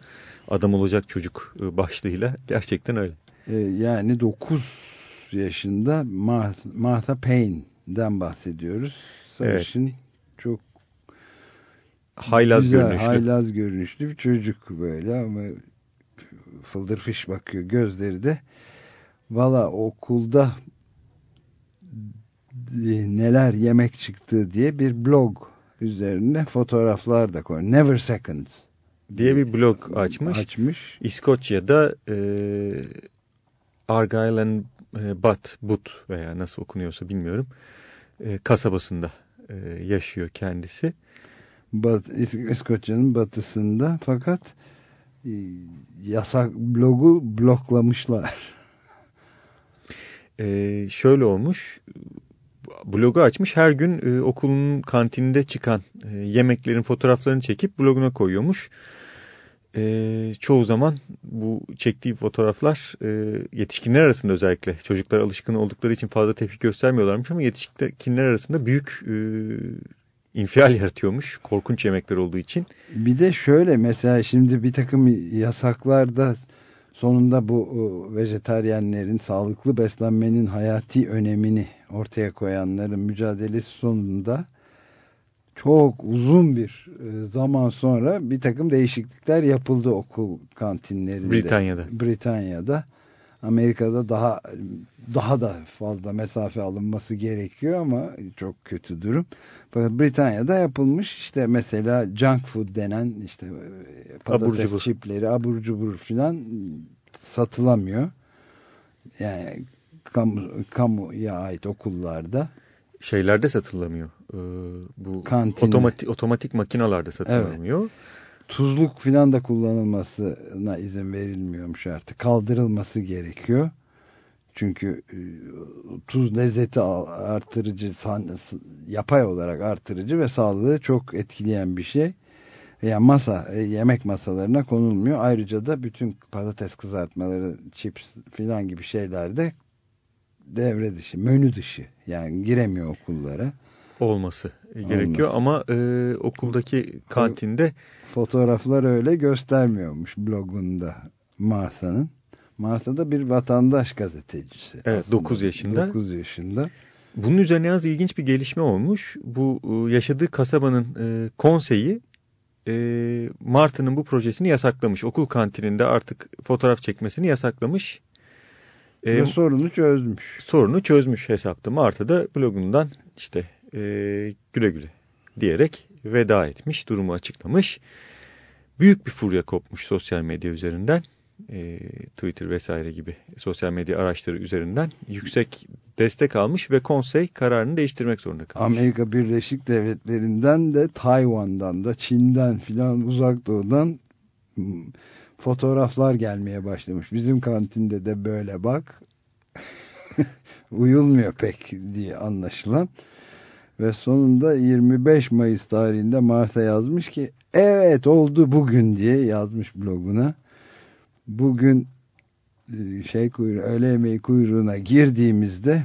adam olacak çocuk e, başlığıyla gerçekten öyle. E, yani 9 yaşında Martha, Martha Payne'den bahsediyoruz. Sarışın evet. Haylaz güzel, görünüşlü. Haylaz görünüşlü bir çocuk böyle ama fıldır fiş bakıyor gözleri de. Valla okulda neler yemek çıktı diye bir blog üzerine fotoğraflar da koyuyor. Never Seconds diye bir blog açmış. Açmış. İskoçya'da e, Argyle and e, Butt, Butt veya nasıl okunuyorsa bilmiyorum. E, kasabasında e, yaşıyor kendisi. Bat, İskoçya'nın batısında fakat e, yasak blogu bloklamışlar. Ee, şöyle olmuş blogu açmış her gün e, okulun kantininde çıkan e, yemeklerin fotoğraflarını çekip bloguna koyuyormuş. E, çoğu zaman bu çektiği fotoğraflar e, yetişkinler arasında özellikle çocuklar alışkın oldukları için fazla tepki göstermiyorlarmış ama yetişkinler arasında büyük e, infial yaratıyormuş korkunç yemekler olduğu için. Bir de şöyle mesela şimdi bir takım yasaklarda sonunda bu vejetaryenlerin sağlıklı beslenmenin hayati önemini ortaya koyanların mücadelesi sonunda çok uzun bir e, zaman sonra bir takım değişiklikler yapıldı okul kantinlerinde. Britanya'da. Britanya'da. Amerika'da daha daha da fazla mesafe alınması gerekiyor ama çok kötü durum. Fakat Britanya'da yapılmış işte mesela junk food denen işte e, patates abur çipleri abur cubur filan satılamıyor. Yani kamu, kamuya ait okullarda şeylerde satılamıyor. Ee, bu otomatik otomatik makinalarda satılamıyor. Evet. Tuzluk filan da kullanılmasına izin verilmiyormuş artık. Kaldırılması gerekiyor. Çünkü e, tuz lezzeti artırıcı, yapay olarak artırıcı ve sağlığı çok etkileyen bir şey. Yani masa, e, yemek masalarına konulmuyor. Ayrıca da bütün patates kızartmaları, chips filan gibi şeyler de devre dışı, menü dışı. Yani giremiyor okullara. Olması gerekiyor Olması. ama e, okuldaki kantinde fotoğraflar öyle göstermiyormuş blogunda Martha'nın. Martha da bir vatandaş gazetecisi. Evet aslında. 9 yaşında. 9 yaşında. Bunun üzerine az ilginç bir gelişme olmuş. Bu e, yaşadığı kasabanın e, konseyi e, Marta'nın bu projesini yasaklamış. Okul kantininde artık fotoğraf çekmesini yasaklamış. E, Ve sorunu çözmüş. Sorunu çözmüş hesapta. Marta da blogundan işte e, güle güle diyerek veda etmiş, durumu açıklamış. Büyük bir furya kopmuş sosyal medya üzerinden. E, Twitter vesaire gibi sosyal medya araçları üzerinden yüksek destek almış ve konsey kararını değiştirmek zorunda kalmış. Amerika Birleşik Devletleri'nden de Tayvan'dan da Çin'den filan uzak doğudan fotoğraflar gelmeye başlamış. Bizim kantinde de böyle bak uyulmuyor pek diye anlaşılan. Ve sonunda 25 Mayıs tarihinde Mart'a yazmış ki evet oldu bugün diye yazmış bloguna. Bugün e, şey kuyruğu, öğle yemeği kuyruğuna girdiğimizde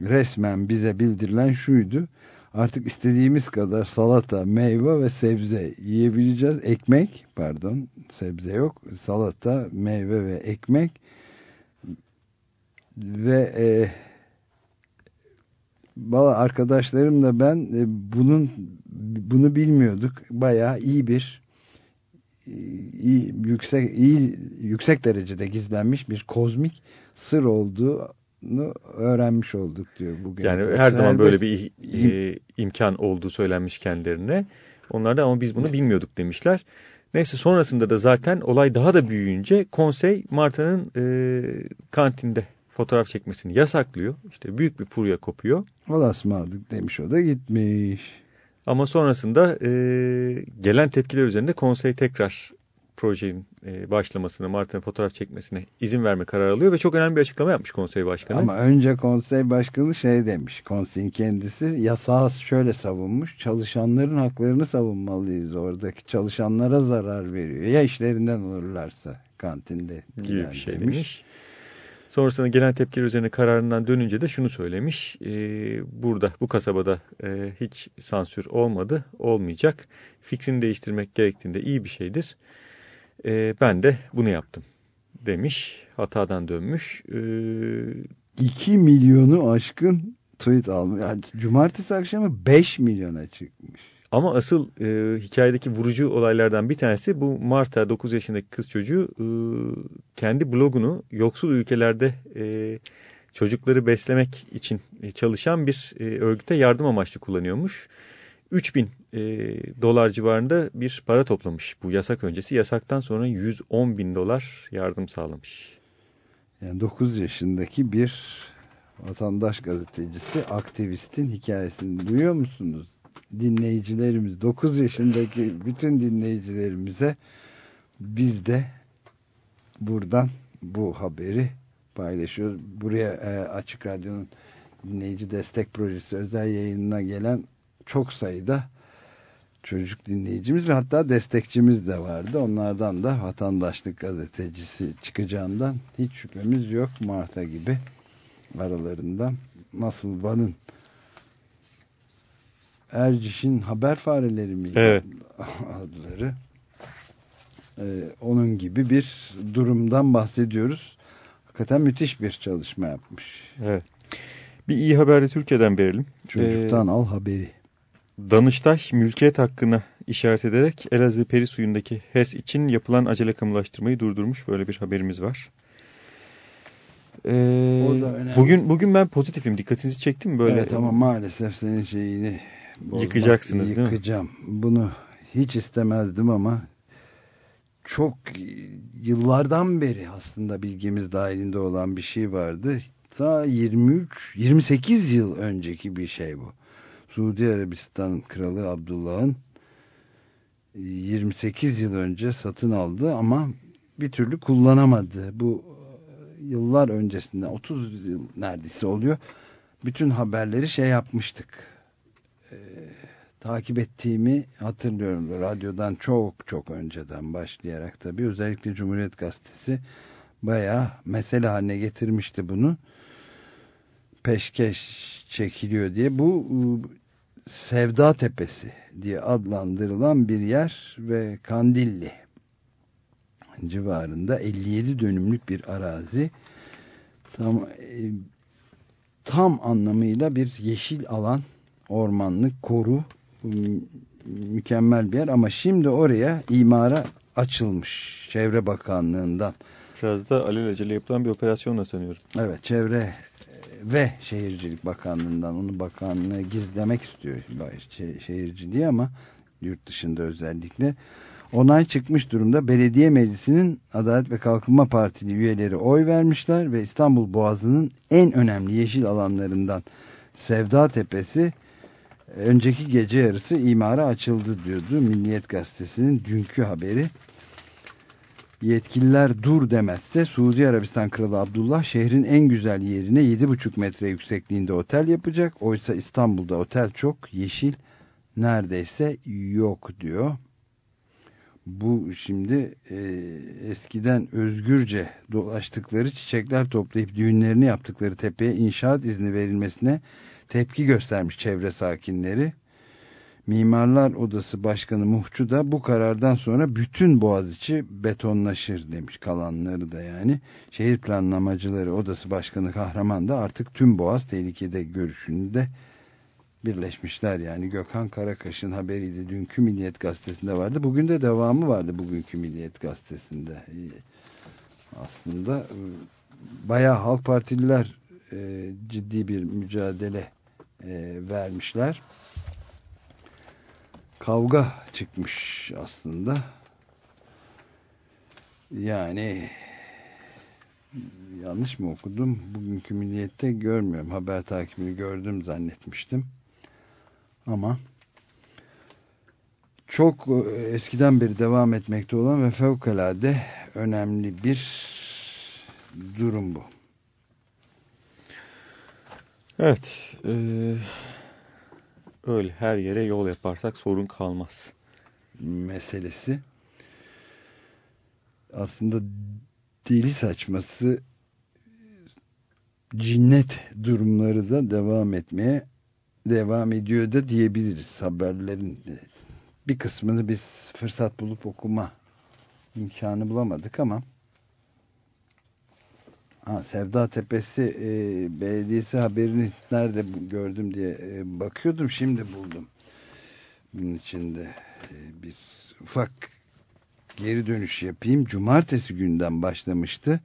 resmen bize bildirilen şuydu. Artık istediğimiz kadar salata, meyve ve sebze yiyebileceğiz. Ekmek, pardon, sebze yok. Salata, meyve ve ekmek ve e, Valla arkadaşlarımla ben e, bunun bunu bilmiyorduk. Bayağı iyi bir iyi yüksek iyi yüksek derecede gizlenmiş bir kozmik sır olduğunu öğrenmiş olduk diyor bugün. Yani her zaman böyle bir e, imkan olduğu söylenmiş kendilerine. Onlar da ama biz bunu bilmiyorduk demişler. Neyse sonrasında da zaten olay daha da büyüyünce konsey Marta'nın e, kantinde fotoğraf çekmesini yasaklıyor. İşte büyük bir furya kopuyor. Olasmadık demiş o da gitmiş. Ama sonrasında e, gelen tepkiler üzerinde konsey tekrar projenin e, başlamasına, Martin'in fotoğraf çekmesine izin verme kararı alıyor ve çok önemli bir açıklama yapmış konsey başkanı. Ama önce konsey başkanı şey demiş, konseyin kendisi yasağı şöyle savunmuş, çalışanların haklarını savunmalıyız oradaki çalışanlara zarar veriyor. Ya işlerinden olurlarsa kantinde gibi bir şey demiş. demiş. Sonrasında gelen tepkiler üzerine kararından dönünce de şunu söylemiş. E, burada bu kasabada e, hiç sansür olmadı, olmayacak. Fikrini değiştirmek gerektiğinde iyi bir şeydir. E, ben de bunu yaptım demiş. Hatadan dönmüş. E, 2 milyonu aşkın tweet almış. Yani cumartesi akşamı 5 milyona çıkmış. Ama asıl e, hikayedeki vurucu olaylardan bir tanesi bu Marta 9 yaşındaki kız çocuğu e, kendi blogunu yoksul ülkelerde e, çocukları beslemek için e, çalışan bir e, örgüte yardım amaçlı kullanıyormuş. 3000 e, dolar civarında bir para toplamış bu yasak öncesi. Yasaktan sonra 110 bin dolar yardım sağlamış. Yani 9 yaşındaki bir vatandaş gazetecisi, aktivistin hikayesini duyuyor musunuz? Dinleyicilerimiz 9 yaşındaki bütün dinleyicilerimize biz de buradan bu haberi paylaşıyoruz. Buraya e, Açık Radyo'nun dinleyici destek projesi özel yayınına gelen çok sayıda çocuk dinleyicimiz ve hatta destekçimiz de vardı. Onlardan da vatandaşlık gazetecisi çıkacağından hiç şüphemiz yok. Marta gibi aralarından nasıl Van'ın Erciş'in haber fareleri mi? Evet. Adları. Ee, onun gibi bir durumdan bahsediyoruz. Hakikaten müthiş bir çalışma yapmış. Evet. Bir iyi haber de Türkiye'den verelim. Çocuktan ee, al haberi. Danıştay mülkiyet hakkına işaret ederek Elazığ peri suyundaki HES için yapılan acele kamulaştırmayı durdurmuş. Böyle bir haberimiz var. Ee, bugün bugün ben pozitifim. Dikkatinizi çektim mi böyle? Evet ama maalesef senin şeyini bozmak, Yıkacaksınız değil mi? Yıkacağım. Bunu hiç istemezdim ama çok yıllardan beri aslında bilgimiz dahilinde olan bir şey vardı. Ta 23, 28 yıl önceki bir şey bu. Suudi Arabistan Kralı Abdullah'ın 28 yıl önce satın aldı ama bir türlü kullanamadı. Bu yıllar öncesinden 30 yıl neredeyse oluyor. Bütün haberleri şey yapmıştık e, takip ettiğimi hatırlıyorum. Radyodan çok çok önceden başlayarak tabii özellikle Cumhuriyet Gazetesi bayağı mesele haline getirmişti bunu. Peşkeş çekiliyor diye. Bu Sevda Tepesi diye adlandırılan bir yer ve Kandilli civarında 57 dönümlük bir arazi tam e, tam anlamıyla bir yeşil alan ormanlık, koru mükemmel bir yer ama şimdi oraya imara açılmış Çevre Bakanlığı'ndan. Biraz da alelacele yapılan bir operasyonla sanıyorum. Evet Çevre ve Şehircilik Bakanlığı'ndan onu bakanlığı gizlemek istiyor şehirciliği ama yurt dışında özellikle onay çıkmış durumda. Belediye Meclisi'nin Adalet ve Kalkınma Partili üyeleri oy vermişler ve İstanbul Boğazı'nın en önemli yeşil alanlarından Sevda Tepesi önceki gece yarısı imara açıldı diyordu Milliyet Gazetesi'nin dünkü haberi. Yetkililer dur demezse Suudi Arabistan Kralı Abdullah şehrin en güzel yerine 7,5 metre yüksekliğinde otel yapacak. Oysa İstanbul'da otel çok yeşil neredeyse yok diyor. Bu şimdi e, eskiden özgürce dolaştıkları çiçekler toplayıp düğünlerini yaptıkları tepeye inşaat izni verilmesine tepki göstermiş çevre sakinleri. Mimarlar Odası Başkanı Muhçu da bu karardan sonra bütün Boğaziçi betonlaşır demiş kalanları da yani. Şehir Planlamacıları Odası Başkanı Kahraman da artık tüm Boğaz tehlikede görüşünde birleşmişler yani. Gökhan Karakaş'ın haberiydi. Dünkü Milliyet Gazetesi'nde vardı. Bugün de devamı vardı bugünkü Milliyet Gazetesi'nde. Aslında e, bayağı Halk Partililer e, ciddi bir mücadele e, vermişler kavga çıkmış aslında. Yani yanlış mı okudum? Bugünkü milliyette görmüyorum. Haber takibini gördüm zannetmiştim. Ama çok e, eskiden beri devam etmekte olan ve fevkalade önemli bir durum bu. Evet. Ee, öyle her yere yol yaparsak sorun kalmaz. Meselesi aslında deli saçması cinnet durumları da devam etmeye devam ediyor da diyebiliriz haberlerin bir kısmını biz fırsat bulup okuma imkanı bulamadık ama Ha, Sevda Tepesi e, Belediyesi haberini nerede gördüm diye e, bakıyordum. Şimdi buldum. Bunun içinde e, bir ufak geri dönüş yapayım. Cumartesi günden başlamıştı.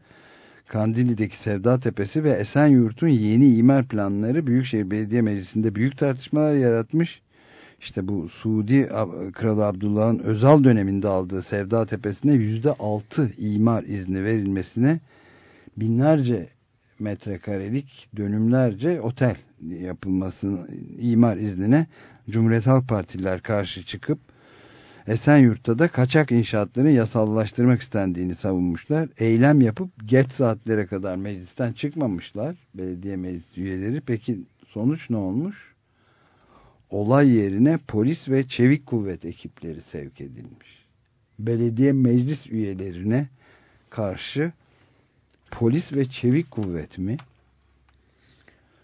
Kandili'deki Sevda Tepesi ve Esenyurt'un yeni imar planları Büyükşehir Belediye Meclisi'nde büyük tartışmalar yaratmış. İşte bu Suudi Kralı Abdullah'ın özel döneminde aldığı Sevda Tepesi'ne yüzde altı imar izni verilmesine binlerce metrekarelik dönümlerce otel yapılmasının imar iznine Cumhuriyet Halk Partililer karşı çıkıp Esenyurt'ta da kaçak inşaatların yasallaştırmak istendiğini savunmuşlar. Eylem yapıp geç saatlere kadar meclisten çıkmamışlar belediye meclis üyeleri. Peki sonuç ne olmuş? Olay yerine polis ve çevik kuvvet ekipleri sevk edilmiş. Belediye meclis üyelerine karşı polis ve çevik kuvvet mi?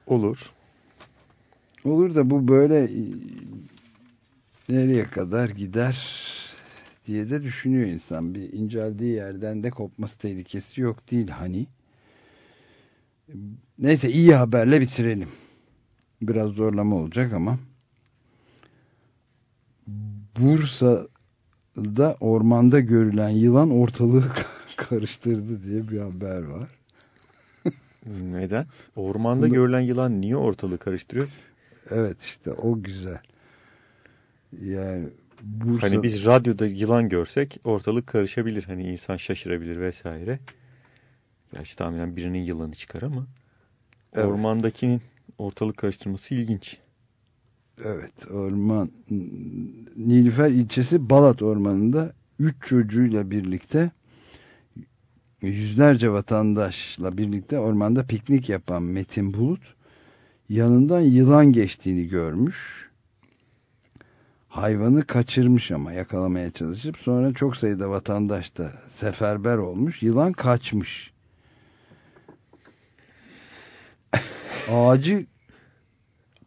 Olur. Olur da bu böyle e, nereye kadar gider diye de düşünüyor insan. Bir inceldiği yerden de kopması tehlikesi yok değil hani. Neyse iyi haberle bitirelim. Biraz zorlama olacak ama. Bursa'da ormanda görülen yılan ortalığı karıştırdı diye bir haber var. Neden? Ormanda Bunu... görülen yılan niye ortalığı karıştırıyor? Evet işte o güzel. Yani Bursa... Hani biz radyoda yılan görsek ortalık karışabilir. Hani insan şaşırabilir vesaire. Gerçi tahminen birinin yılanı çıkar ama evet. ormandakinin ortalık karıştırması ilginç. Evet orman Nilüfer ilçesi Balat ormanında üç çocuğuyla birlikte yüzlerce vatandaşla birlikte ormanda piknik yapan Metin Bulut yanından yılan geçtiğini görmüş. Hayvanı kaçırmış ama yakalamaya çalışıp sonra çok sayıda vatandaş da seferber olmuş. Yılan kaçmış. Ağacı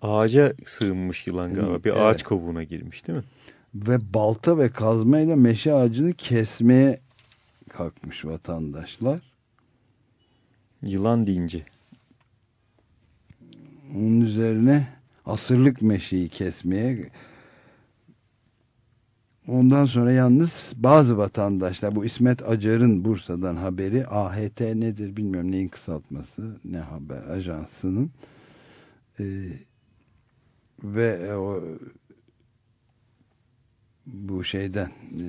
ağaca sığınmış yılan galiba. Bir evet. ağaç kovuğuna girmiş değil mi? Ve balta ve kazmayla meşe ağacını kesmeye kalkmış vatandaşlar. Yılan deyince. Onun üzerine asırlık meşeyi kesmeye ondan sonra yalnız bazı vatandaşlar bu İsmet Acar'ın Bursa'dan haberi AHT nedir bilmiyorum neyin kısaltması ne haber ajansının ee, ve o bu şeyden e,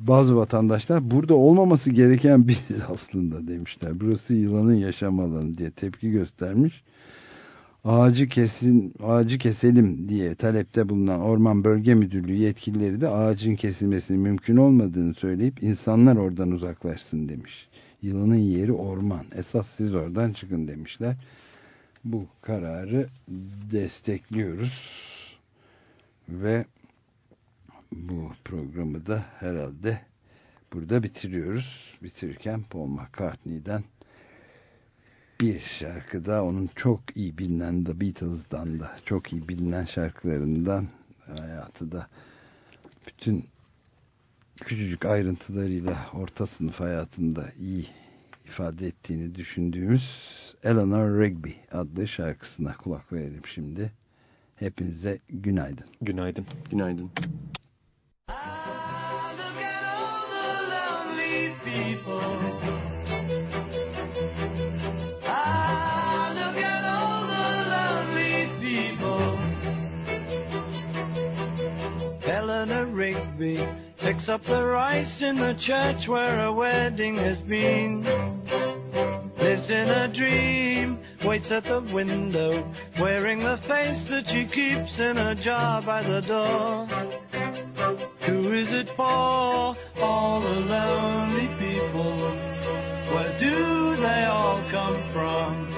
bazı vatandaşlar burada olmaması gereken biziz aslında demişler. Burası yılanın yaşam alanı diye tepki göstermiş. ağacı kesin ağacı keselim diye talepte bulunan Orman Bölge Müdürlüğü yetkilileri de ağacın kesilmesinin mümkün olmadığını söyleyip insanlar oradan uzaklaşsın demiş. Yılanın yeri orman. Esas siz oradan çıkın demişler. Bu kararı destekliyoruz. Ve bu programı da herhalde burada bitiriyoruz. Bitirirken Paul McCartney'den bir şarkıda onun çok iyi bilinen The Beatles'dan da çok iyi bilinen şarkılarından hayatı da bütün küçücük ayrıntılarıyla orta sınıf hayatında iyi ifade ettiğini düşündüğümüz Eleanor Rigby adlı şarkısına kulak verelim şimdi. Hepinize günaydın. Günaydın. Günaydın. Eleanor Rigby picks up the rice in the church where a wedding has been. Lives in a dream, waits at the window, wearing the face that she keeps in a jar by the door. Is it for? All the lonely people. Where do they all come from?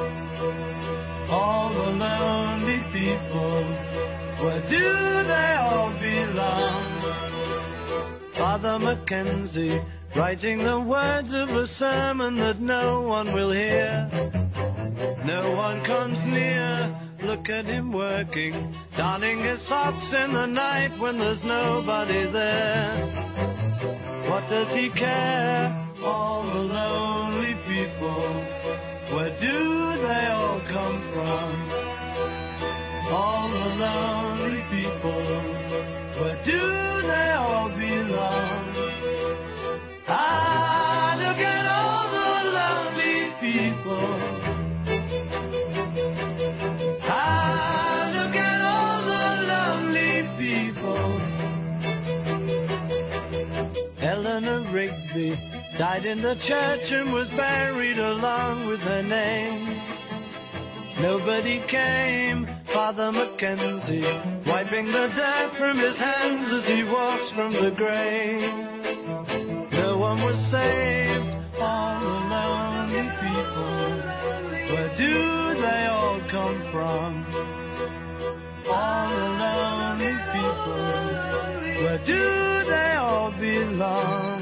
All the lonely people. Where do they all belong? Father Mackenzie writing the words of a sermon that no one will hear. No one comes near. Look at him working, darning his socks in the night when there's nobody there. What does he care? All the lonely people. Where do they all come from? All the lonely people. Where do Died in the church and was buried along with her name. Nobody came, Father Mackenzie, wiping the dirt from his hands as he walks from the grave. No one was saved, all the lonely people. Where do they all come from? All the lonely people. Where do they all belong?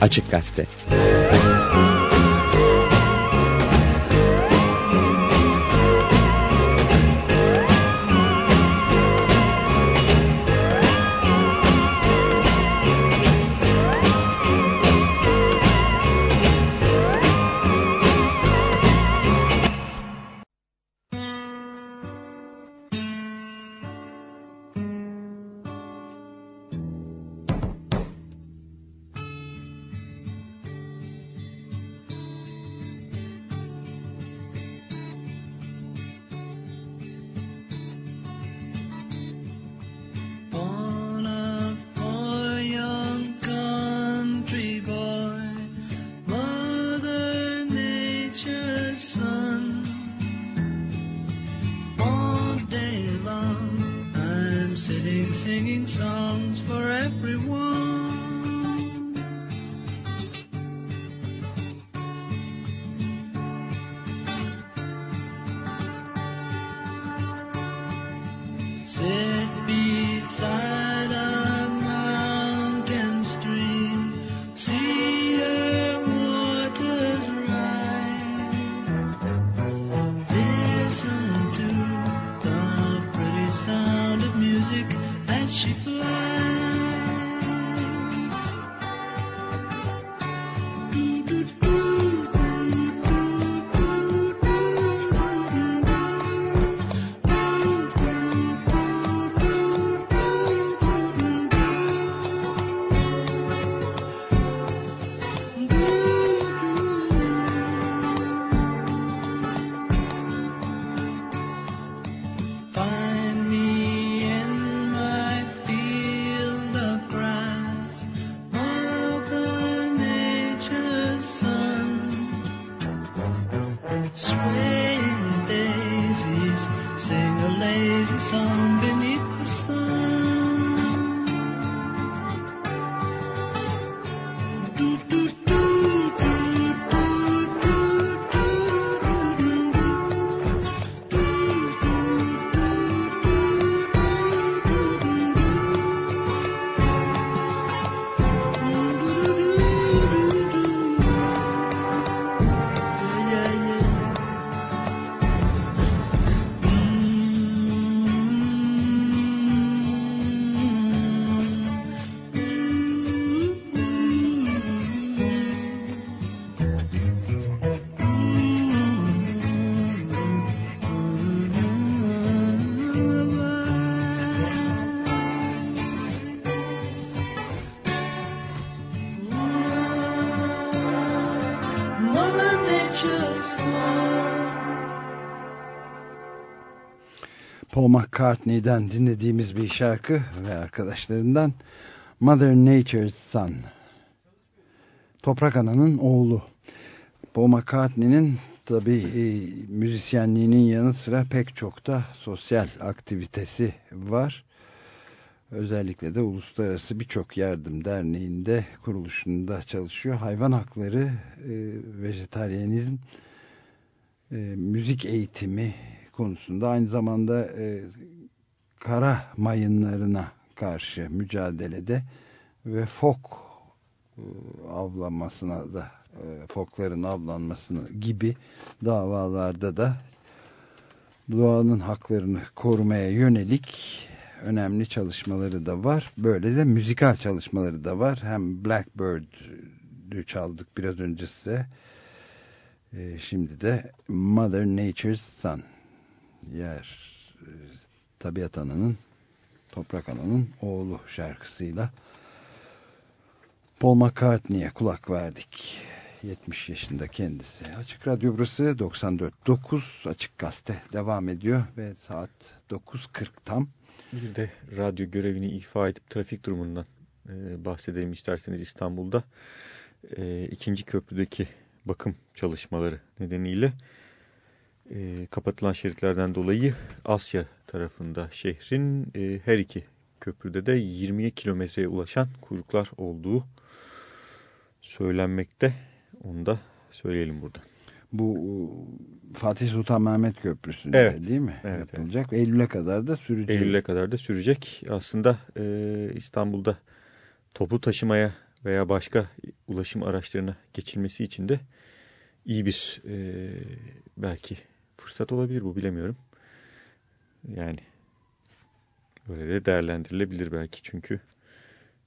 Açık Gazete. McCartney'den dinlediğimiz bir şarkı ve arkadaşlarından Mother Nature's Son. Toprak Ana'nın oğlu. Paul McCartney'nin tabi e, müzisyenliğinin yanı sıra pek çok da sosyal aktivitesi var. Özellikle de uluslararası birçok yardım derneğinde kuruluşunda çalışıyor. Hayvan hakları, e, vejetaryenizm, e, müzik eğitimi konusunda aynı zamanda e, kara mayınlarına karşı mücadelede ve fok e, avlanmasına da e, fokların avlanmasını gibi davalarda da doğanın haklarını korumaya yönelik önemli çalışmaları da var. Böyle de müzikal çalışmaları da var. Hem Blackbird'ü çaldık biraz önce size. E, şimdi de Mother Nature's Son. Yer e, Tabiat Ana'nın Toprak Ana'nın oğlu şarkısıyla Paul McCartney'e kulak verdik. 70 yaşında kendisi. Açık Radyo burası 94.9 Açık Gazete devam ediyor ve saat 9.40 tam. Bir de radyo görevini ifa edip trafik durumundan e, bahsedelim isterseniz İstanbul'da. E, ikinci köprüdeki bakım çalışmaları nedeniyle e, kapatılan şeritlerden dolayı Asya tarafında şehrin e, her iki köprüde de 20 kilometreye ulaşan kuyruklar olduğu söylenmekte. Onu da söyleyelim burada. Bu Fatih Sultan Mehmet Köprüsü'nde evet. değil mi? Evet, Yapılacak. Evet. Eylül'e kadar da sürecek. Eylül'e kadar da sürecek. Aslında e, İstanbul'da toplu taşımaya veya başka ulaşım araçlarına geçilmesi için de iyi bir e, belki fırsat olabilir bu bilemiyorum. Yani böyle de değerlendirilebilir belki çünkü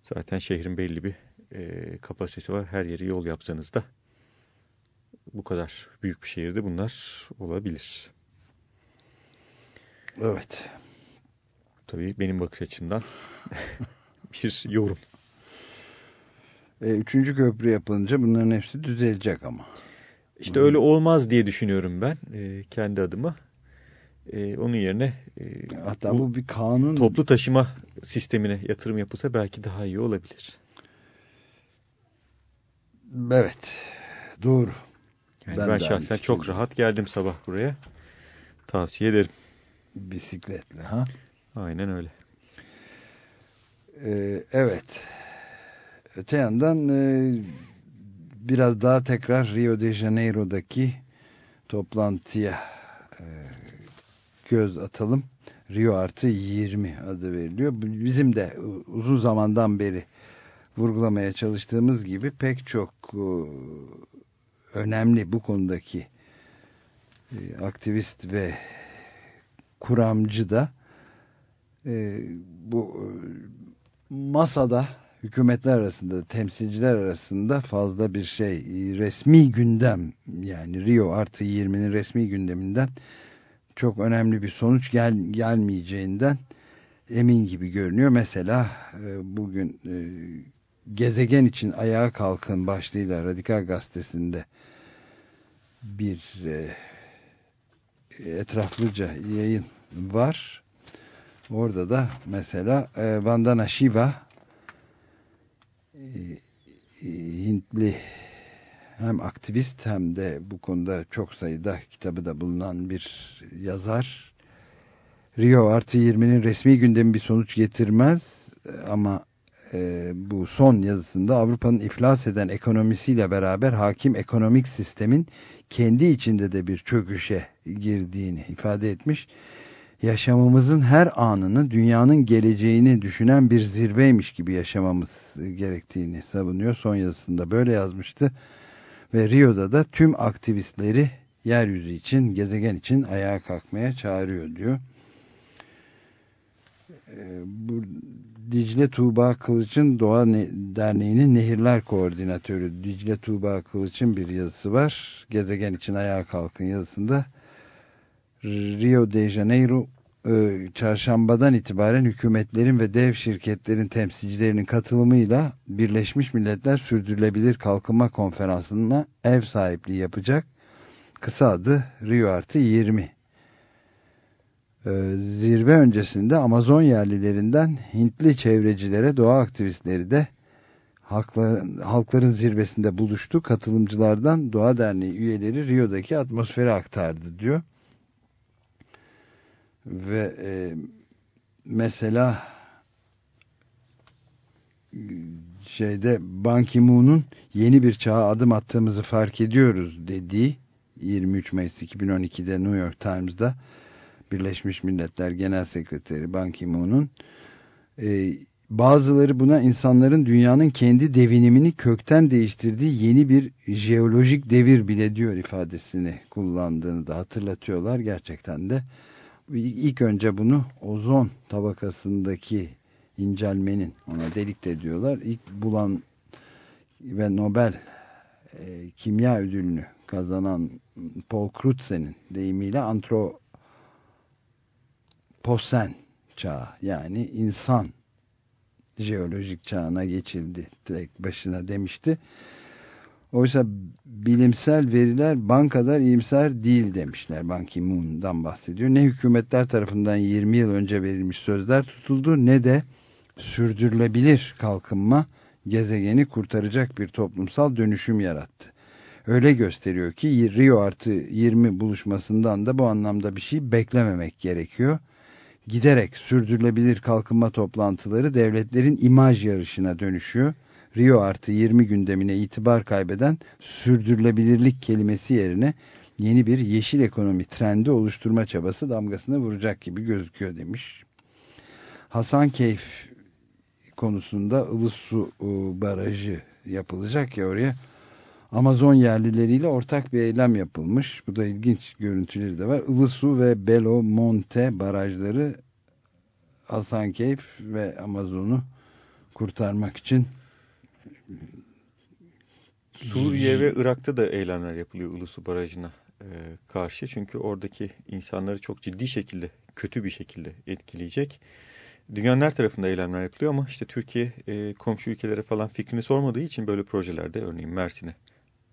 zaten şehrin belli bir e, kapasitesi var. Her yeri yol yapsanız da bu kadar büyük bir şehirde bunlar olabilir. Evet. Tabii benim bakış açımdan bir yorum. E, üçüncü köprü yapılınca bunların hepsi düzelecek ama. İşte öyle olmaz diye düşünüyorum ben e, kendi adıma. E, onun yerine e, hatta bu, bu bir kanun toplu taşıma sistemine yatırım yapılsa belki daha iyi olabilir. Evet. Doğru. Yani ben, ben şahsen çok rahat geldim sabah buraya. Tavsiye ederim. Bisikletle ha? Aynen öyle. Ee, evet. Öte yandan e, biraz daha tekrar Rio de Janeiro'daki toplantıya e, göz atalım. Rio artı 20 adı veriliyor. Bizim de uzun zamandan beri vurgulamaya çalıştığımız gibi pek çok önemli bu konudaki e, aktivist ve kuramcı da e, bu masada hükümetler arasında, temsilciler arasında fazla bir şey resmi gündem yani Rio artı 20'nin resmi gündeminden çok önemli bir sonuç gel, gelmeyeceğinden emin gibi görünüyor. Mesela bugün gezegen için ayağa kalkın başlığıyla Radikal Gazetesi'nde bir e, etraflıca yayın var. Orada da mesela e, Vandana Shiva e, Hintli hem aktivist hem de bu konuda çok sayıda kitabı da bulunan bir yazar. Rio artı 20'nin resmi gündemi bir sonuç getirmez ama e, bu son yazısında Avrupa'nın iflas eden ekonomisiyle beraber hakim ekonomik sistemin kendi içinde de bir çöküşe girdiğini ifade etmiş. Yaşamımızın her anını dünyanın geleceğini düşünen bir zirveymiş gibi yaşamamız gerektiğini savunuyor. Son yazısında böyle yazmıştı. Ve Rio'da da tüm aktivistleri yeryüzü için, gezegen için ayağa kalkmaya çağırıyor diyor. Bu Dicle Tuğba Kılıç'ın Doğa Derneği'nin Nehirler Koordinatörü Dicle Tuğba Kılıç'ın bir yazısı var. Gezegen için ayağa kalkın yazısında Rio de Janeiro e, çarşambadan itibaren hükümetlerin ve dev şirketlerin temsilcilerinin katılımıyla Birleşmiş Milletler Sürdürülebilir Kalkınma Konferansı'na ev sahipliği yapacak. kısa adı Rio Artı 20. Ee, zirve öncesinde Amazon yerlilerinden Hintli çevrecilere, doğa aktivistleri de halkların, halkların zirvesinde buluştu. Katılımcılardan Doğa Derneği üyeleri Rio'daki atmosferi aktardı diyor. Ve e, mesela şeyde Ban Ki-moon'un yeni bir çağa adım attığımızı fark ediyoruz dediği 23 Mayıs 2012'de New York Times'da Birleşmiş Milletler Genel Sekreteri Ban Ki-moon'un e, bazıları buna insanların dünyanın kendi devinimini kökten değiştirdiği yeni bir jeolojik devir bile diyor ifadesini kullandığını da hatırlatıyorlar. Gerçekten de ilk önce bunu ozon tabakasındaki incelmenin ona delik de diyorlar. İlk bulan ve Nobel e, kimya ödülünü kazanan Paul Crutze'nin deyimiyle antroposen çağı yani insan jeolojik çağına geçildi tek başına demişti. Oysa bilimsel veriler bankadar iyimser değil demişler. Ban Ki-moon'dan bahsediyor. Ne hükümetler tarafından 20 yıl önce verilmiş sözler tutuldu ne de sürdürülebilir kalkınma gezegeni kurtaracak bir toplumsal dönüşüm yarattı. Öyle gösteriyor ki Rio artı 20 buluşmasından da bu anlamda bir şey beklememek gerekiyor. Giderek sürdürülebilir kalkınma toplantıları devletlerin imaj yarışına dönüşüyor. Rio artı 20 gündemine itibar kaybeden sürdürülebilirlik kelimesi yerine yeni bir yeşil ekonomi trendi oluşturma çabası damgasını vuracak gibi gözüküyor demiş. Hasan Keyf konusunda Ilısu e, Barajı yapılacak ya oraya Amazon yerlileriyle ortak bir eylem yapılmış. Bu da ilginç görüntüleri de var. Ilısu ve Belo Monte barajları Hasankeyf ve Amazon'u kurtarmak için Suriye ve Irak'ta da eylemler yapılıyor Ilısu Barajı'na e, karşı. Çünkü oradaki insanları çok ciddi şekilde, kötü bir şekilde etkileyecek. Dünyanın her tarafında eylemler yapılıyor ama işte Türkiye e, komşu ülkelere falan fikrini sormadığı için böyle projelerde örneğin Mersin'e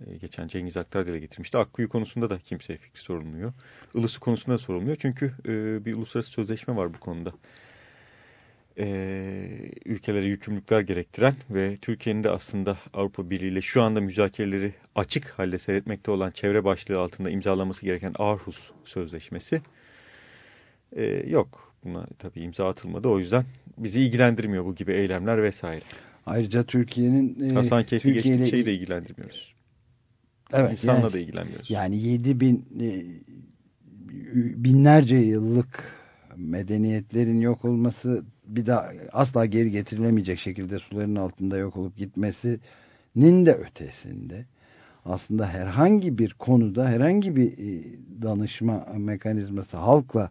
e, geçen Cengiz Aktar dile getirmişti. Akkuyu konusunda da kimseye fikri sorulmuyor. Ilısı konusunda da sorulmuyor. Çünkü e, bir uluslararası sözleşme var bu konuda. E, ülkelere yükümlülükler gerektiren ve Türkiye'nin de aslında Avrupa Birliği ile şu anda müzakereleri açık halde seyretmekte olan çevre başlığı altında imzalaması gereken Aarhus Sözleşmesi e, yok. Buna tabii imza atılmadı. O yüzden bizi ilgilendirmiyor bu gibi eylemler vesaire. Ayrıca Türkiye'nin... E, Hasan Keyfi geçtiği şeyi de ilgilendirmiyoruz. Evet, İnsanla yani, da ilgilenmiyoruz. Yani 7 bin e, binlerce yıllık medeniyetlerin yok olması bir daha asla geri getirilemeyecek şekilde suların altında yok olup gitmesinin de ötesinde aslında herhangi bir konuda herhangi bir e, danışma mekanizması halkla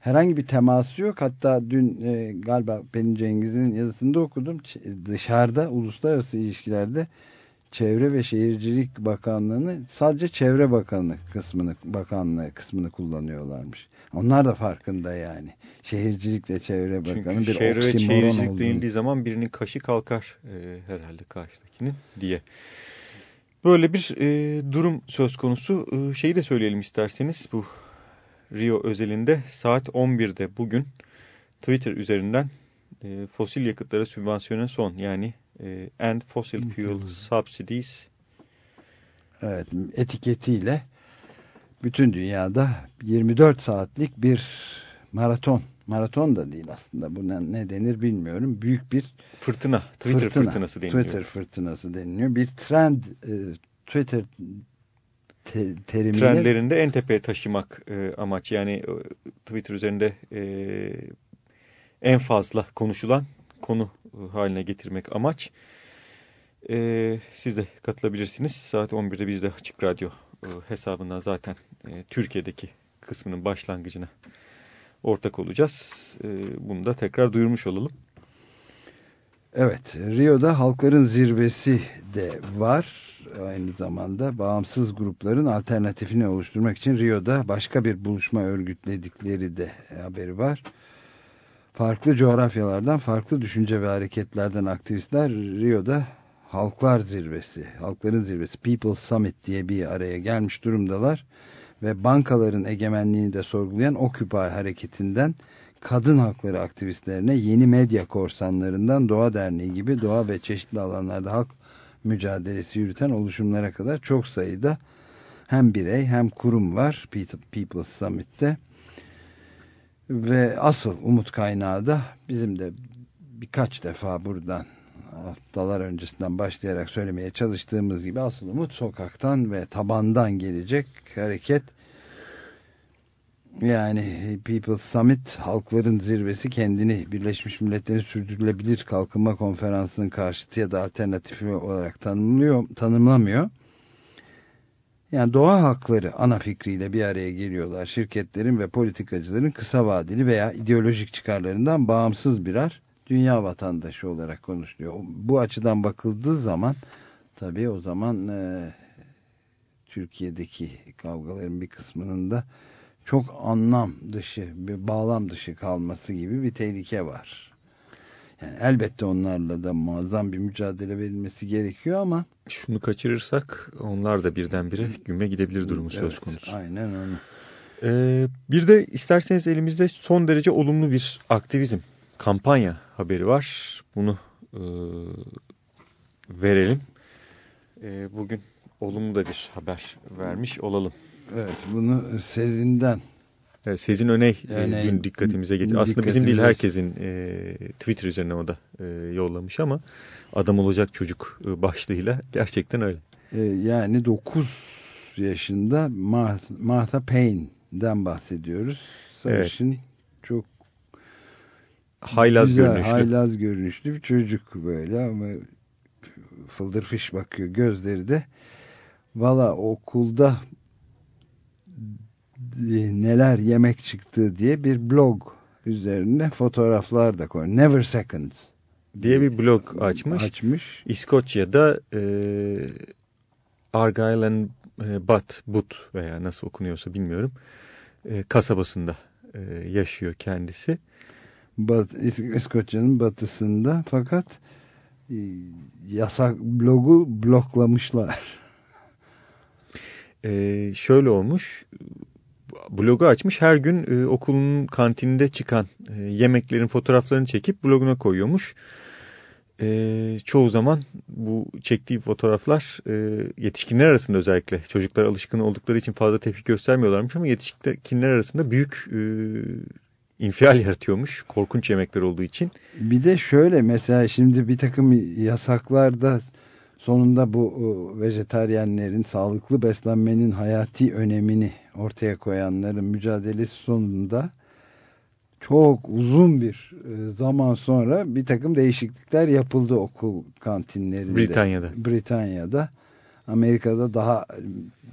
herhangi bir teması yok. Hatta dün e, galiba Pelin Cengiz'in yazısında okudum. Dışarıda uluslararası ilişkilerde Çevre ve Şehircilik Bakanlığı'nı sadece Çevre Bakanlığı kısmını bakanlığı kısmını kullanıyorlarmış. Onlar da farkında yani. Şehircilik ve Çevre Bakanı Çünkü bir şehir ve şehircilik olduğunu. zaman birinin kaşı kalkar e, herhalde karşıdakinin diye. Böyle bir e, durum söz konusu. E, şeyi de söyleyelim isterseniz bu Rio özelinde saat 11'de bugün Twitter üzerinden e, fosil yakıtlara sübvansiyona son yani e, End Fossil Fuel Subsidies. Evet, etiketiyle bütün dünyada 24 saatlik bir maraton. Maraton da değil aslında. Bu ne, denir bilmiyorum. Büyük bir fırtına. Twitter fırtına, fırtınası deniliyor. Twitter fırtınası deniliyor. Bir trend e, Twitter te, terimiyle trendlerinde en tepeye taşımak e, amaç. Yani e, Twitter üzerinde e, en fazla konuşulan konu haline getirmek amaç. E, siz de katılabilirsiniz. Saat 11'de biz de Açık Radyo e, hesabından zaten e, Türkiye'deki kısmının başlangıcına ortak olacağız. E, bunu da tekrar duyurmuş olalım. Evet, Rio'da halkların zirvesi de var. Aynı zamanda bağımsız grupların alternatifini oluşturmak için Rio'da başka bir buluşma örgütledikleri de haberi var farklı coğrafyalardan, farklı düşünce ve hareketlerden aktivistler Rio'da Halklar Zirvesi, Halkların Zirvesi, People Summit diye bir araya gelmiş durumdalar. ve bankaların egemenliğini de sorgulayan Occupy hareketinden kadın hakları aktivistlerine yeni medya korsanlarından Doğa Derneği gibi doğa ve çeşitli alanlarda halk mücadelesi yürüten oluşumlara kadar çok sayıda hem birey hem kurum var People's Summit'te ve asıl umut kaynağı da bizim de birkaç defa buradan haftalar öncesinden başlayarak söylemeye çalıştığımız gibi asıl umut sokaktan ve tabandan gelecek hareket yani People's Summit halkların zirvesi kendini Birleşmiş Milletler'in sürdürülebilir kalkınma konferansının karşıtı ya da alternatifi olarak tanımlıyor, tanımlamıyor. Yani doğa hakları ana fikriyle bir araya geliyorlar. Şirketlerin ve politikacıların kısa vadeli veya ideolojik çıkarlarından bağımsız birer dünya vatandaşı olarak konuşuluyor. Bu açıdan bakıldığı zaman tabii o zaman e, Türkiye'deki kavgaların bir kısmının da çok anlam dışı, bir bağlam dışı kalması gibi bir tehlike var. Yani elbette onlarla da muazzam bir mücadele verilmesi gerekiyor ama şunu kaçırırsak onlar da birdenbire güme gidebilir durumu evet, söz konusu. Aynen öyle. Ee, bir de isterseniz elimizde son derece olumlu bir aktivizm kampanya haberi var. Bunu e, verelim. E, bugün olumlu da bir haber vermiş olalım. Evet bunu Sezin'den Evet, Sezin Öney, Öney dün dikkatimize getirdi. Aslında bizim değil herkesin e, Twitter üzerine o da e, yollamış ama adam olacak çocuk e, başlığıyla gerçekten öyle. E, yani 9 yaşında Martha, Martha Payne'den bahsediyoruz. Sarışın evet. çok haylaz güzel, görünüşlü. Haylaz görünüşlü bir çocuk böyle ama fıldır fiş bakıyor gözleri de. Valla okulda neler yemek çıktı diye bir blog üzerine fotoğraflar da koyuyor. Never Seconds diye bir blog açmış. Açmış. İskoçya'da e, Argyle and e, Butt, Butt veya nasıl okunuyorsa bilmiyorum. E, kasabasında e, yaşıyor kendisi. Bat, İskoçya'nın batısında fakat e, yasak blogu bloklamışlar. Ee, şöyle olmuş blogu açmış her gün e, okulun kantininde çıkan e, yemeklerin fotoğraflarını çekip bloguna koyuyormuş. E, çoğu zaman bu çektiği fotoğraflar e, yetişkinler arasında özellikle çocuklar alışkın oldukları için fazla tepki göstermiyorlarmış ama yetişkinler arasında büyük e, infial yaratıyormuş korkunç yemekler olduğu için. Bir de şöyle mesela şimdi bir takım yasaklarda sonunda bu vejetaryenlerin sağlıklı beslenmenin hayati önemini ortaya koyanların mücadelesi sonunda çok uzun bir e, zaman sonra bir takım değişiklikler yapıldı okul kantinlerinde. Britanya'da. Britanya'da. Amerika'da daha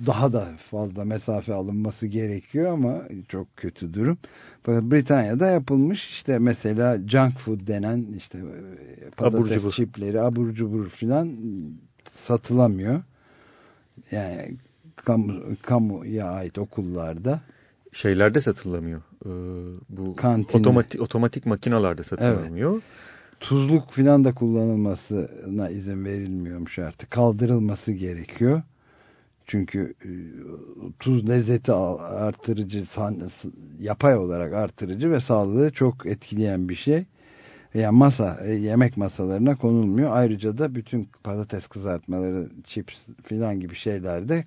daha da fazla mesafe alınması gerekiyor ama çok kötü durum. Fakat Britanya'da yapılmış işte mesela junk food denen işte e, patates abur cubur. çipleri abur cubur filan satılamıyor. Yani kamu, kamuya ait okullarda şeylerde satılamıyor. Ee, bu Kantinde. otomatik otomatik makinalarda satılamıyor. Evet. Tuzluk filan da kullanılmasına izin verilmiyormuş artık. Kaldırılması gerekiyor. Çünkü e, tuz lezzeti artırıcı, yapay olarak artırıcı ve sağlığı çok etkileyen bir şey. Yani masa, e, yemek masalarına konulmuyor. Ayrıca da bütün patates kızartmaları, chips filan gibi şeylerde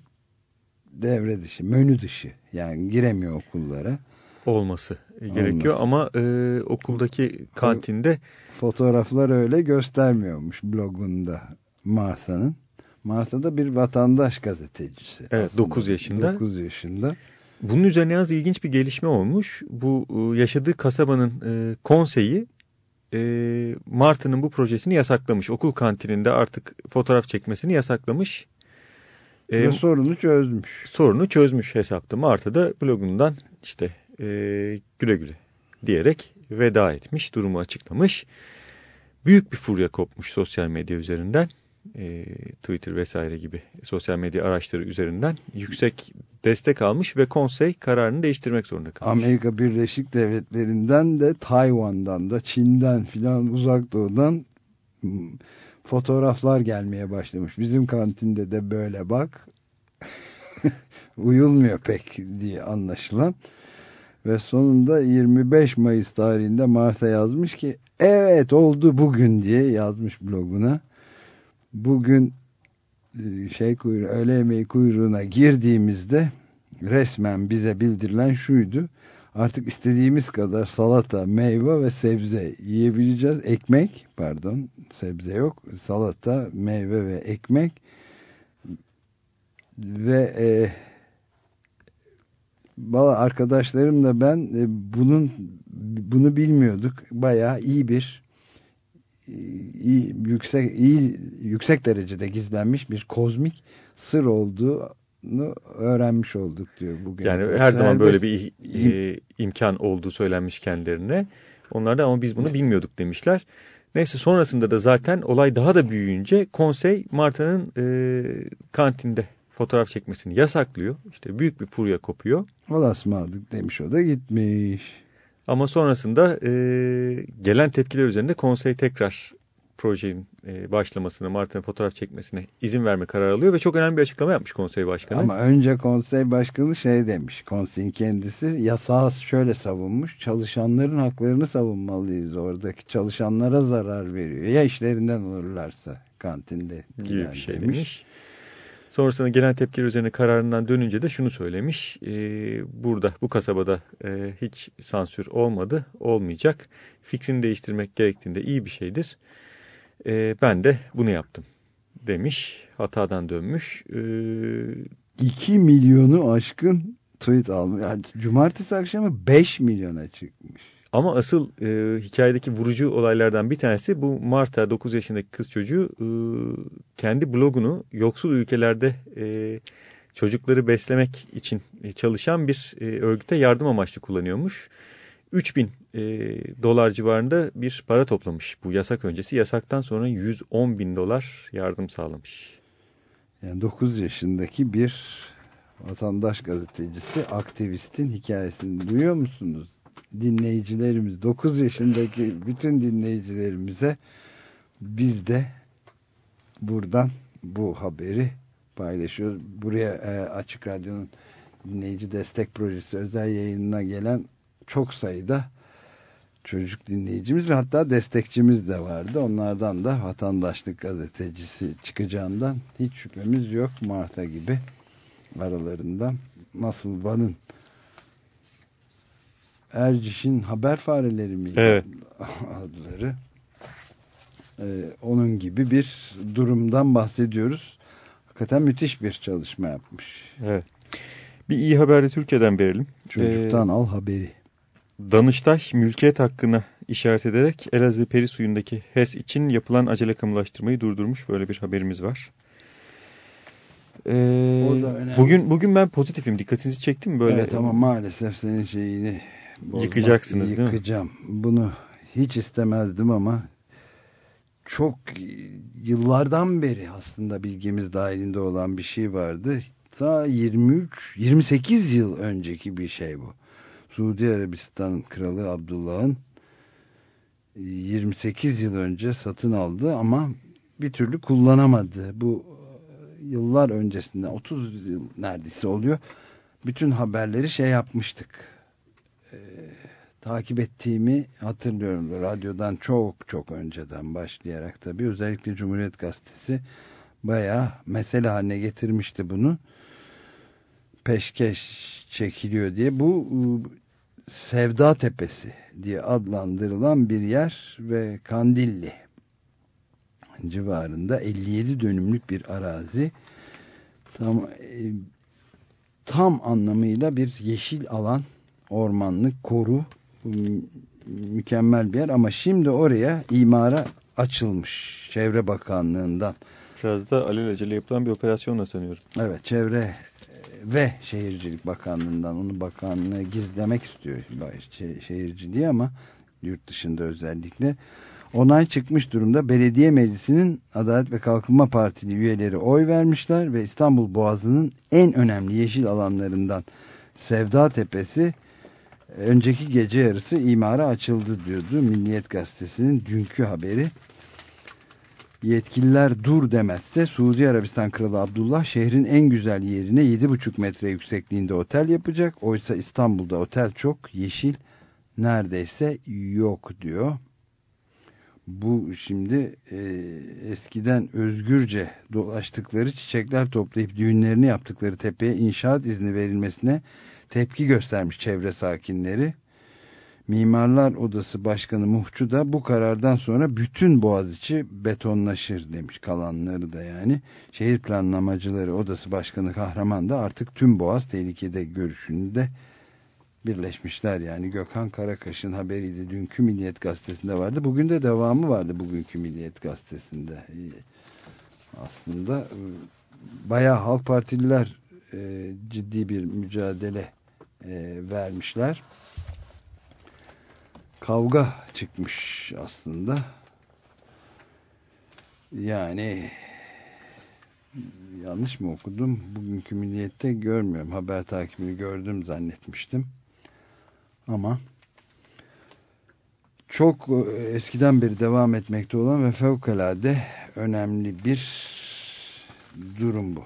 devre dışı, menü dışı. Yani giremiyor okullara. Olması gerekiyor Olması. ama e, okuldaki kantinde fotoğraflar öyle göstermiyormuş blogunda Martha'nın. Martha da bir vatandaş gazetecisi. Evet aslında. 9 yaşında. 9 yaşında. Bunun üzerine az ilginç bir gelişme olmuş. Bu e, yaşadığı kasabanın e, konseyi e, Marta'nın bu projesini yasaklamış. Okul kantininde artık fotoğraf çekmesini yasaklamış. E, Ve sorunu çözmüş. Sorunu çözmüş hesapta. Marta da blogundan işte e, güle güle diyerek veda etmiş, durumu açıklamış. Büyük bir furya kopmuş sosyal medya üzerinden. E, Twitter vesaire gibi sosyal medya araçları üzerinden yüksek destek almış ve konsey kararını değiştirmek zorunda kalmış. Amerika Birleşik Devletleri'nden de Tayvan'dan da Çin'den filan uzak doğudan fotoğraflar gelmeye başlamış. Bizim kantinde de böyle bak. uyulmuyor pek diye anlaşılan. Ve sonunda 25 Mayıs tarihinde Mart'a yazmış ki evet oldu bugün diye yazmış bloguna. Bugün e, şey kuyruğu, öğle yemeği kuyruğuna girdiğimizde resmen bize bildirilen şuydu. Artık istediğimiz kadar salata, meyve ve sebze yiyebileceğiz. Ekmek, pardon, sebze yok. Salata, meyve ve ekmek ve e, Valla arkadaşlarımla ben e, bunun bunu bilmiyorduk. Bayağı iyi bir e, iyi yüksek iyi yüksek derecede gizlenmiş bir kozmik sır olduğunu öğrenmiş olduk diyor bugün. Yani her zaman böyle bir e, imkan olduğu söylenmiş kendilerine. Onlar da ama biz bunu bilmiyorduk demişler. Neyse sonrasında da zaten olay daha da büyüyünce konsey Marta'nın e, kantinde fotoğraf çekmesini yasaklıyor. İşte büyük bir furya kopuyor. Olasmadık demiş o da gitmiş. Ama sonrasında e, gelen tepkiler üzerinde konsey tekrar projenin e, başlamasına, Martin'in fotoğraf çekmesine izin verme kararı alıyor ve çok önemli bir açıklama yapmış konsey başkanı. Ama önce konsey başkanı şey demiş, konseyin kendisi yasağı şöyle savunmuş, çalışanların haklarını savunmalıyız oradaki çalışanlara zarar veriyor. Ya işlerinden olurlarsa kantinde gibi bir şey demiş. demiş. Sonrasında gelen tepkiler üzerine kararından dönünce de şunu söylemiş. E, burada bu kasabada e, hiç sansür olmadı, olmayacak. Fikrini değiştirmek gerektiğinde iyi bir şeydir. E, ben de bunu yaptım demiş. Hatadan dönmüş. E, 2 milyonu aşkın tweet almış. Yani cumartesi akşamı 5 milyona çıkmış. Ama asıl e, hikayedeki vurucu olaylardan bir tanesi bu Marta 9 yaşındaki kız çocuğu e, kendi blogunu yoksul ülkelerde e, çocukları beslemek için çalışan bir e, örgüte yardım amaçlı kullanıyormuş. 3000 e, dolar civarında bir para toplamış bu yasak öncesi. Yasaktan sonra 110 bin dolar yardım sağlamış. Yani 9 yaşındaki bir vatandaş gazetecisi, aktivistin hikayesini duyuyor musunuz? Dinleyicilerimiz 9 yaşındaki bütün dinleyicilerimize biz de buradan bu haberi paylaşıyoruz. Buraya e, Açık Radyo'nun dinleyici destek projesi özel yayınına gelen çok sayıda çocuk dinleyicimiz ve hatta destekçimiz de vardı. Onlardan da vatandaşlık gazetecisi çıkacağından hiç şüphemiz yok. Marta gibi aralarından nasıl Van'ın Erciş'in haber fareleri mi? Evet. Adları. Ee, onun gibi bir durumdan bahsediyoruz. Hakikaten müthiş bir çalışma yapmış. Evet. Bir iyi haber de Türkiye'den verelim. Çocuktan ee, al haberi. Danıştay mülkiyet hakkına işaret ederek Elazığ peri suyundaki HES için yapılan acele kamulaştırmayı durdurmuş. Böyle bir haberimiz var. Ee, bugün bugün ben pozitifim. Dikkatinizi çektim mi böyle? Evet ama maalesef senin şeyini Bozmak, Yıkacaksınız değil mi? Yıkacağım. Bunu hiç istemezdim ama çok yıllardan beri aslında bilgimiz dahilinde olan bir şey vardı. Ta 23, 28 yıl önceki bir şey bu. Suudi Arabistan Kralı Abdullah'ın 28 yıl önce satın aldı ama bir türlü kullanamadı. Bu yıllar öncesinden 30 yıl neredeyse oluyor. Bütün haberleri şey yapmıştık takip ettiğimi hatırlıyorum. Radyodan çok çok önceden başlayarak tabii özellikle Cumhuriyet Gazetesi bayağı mesele haline getirmişti bunu. Peşkeş çekiliyor diye. Bu e, Sevda Tepesi diye adlandırılan bir yer ve Kandilli civarında 57 dönümlük bir arazi. Tam e, tam anlamıyla bir yeşil alan ormanlık, koru mükemmel bir yer ama şimdi oraya imara açılmış Çevre Bakanlığı'ndan. Biraz da alelacele yapılan bir operasyonla sanıyorum. Evet Çevre ve Şehircilik Bakanlığı'ndan onu bakanlığı gizlemek istiyor şehirciliği ama yurt dışında özellikle onay çıkmış durumda. Belediye Meclisi'nin Adalet ve Kalkınma Partili üyeleri oy vermişler ve İstanbul Boğazı'nın en önemli yeşil alanlarından Sevda Tepesi önceki gece yarısı imara açıldı diyordu Milliyet Gazetesi'nin dünkü haberi. Yetkililer dur demezse Suudi Arabistan Kralı Abdullah şehrin en güzel yerine 7,5 metre yüksekliğinde otel yapacak. Oysa İstanbul'da otel çok yeşil neredeyse yok diyor. Bu şimdi e, eskiden özgürce dolaştıkları çiçekler toplayıp düğünlerini yaptıkları tepeye inşaat izni verilmesine tepki göstermiş çevre sakinleri. Mimarlar Odası Başkanı Muhçu da bu karardan sonra bütün Boğaziçi betonlaşır demiş kalanları da yani. Şehir Planlamacıları Odası Başkanı Kahraman da artık tüm Boğaz tehlikede görüşünde birleşmişler yani. Gökhan Karakaş'ın haberiydi. Dünkü Milliyet Gazetesi'nde vardı. Bugün de devamı vardı bugünkü Milliyet Gazetesi'nde. Aslında e, bayağı Halk Partililer e, ciddi bir mücadele e, vermişler kavga çıkmış aslında. Yani yanlış mı okudum? Bugünkü milliyette görmüyorum. Haber takibini gördüm zannetmiştim. Ama çok eskiden beri devam etmekte olan ve fevkalade önemli bir durum bu.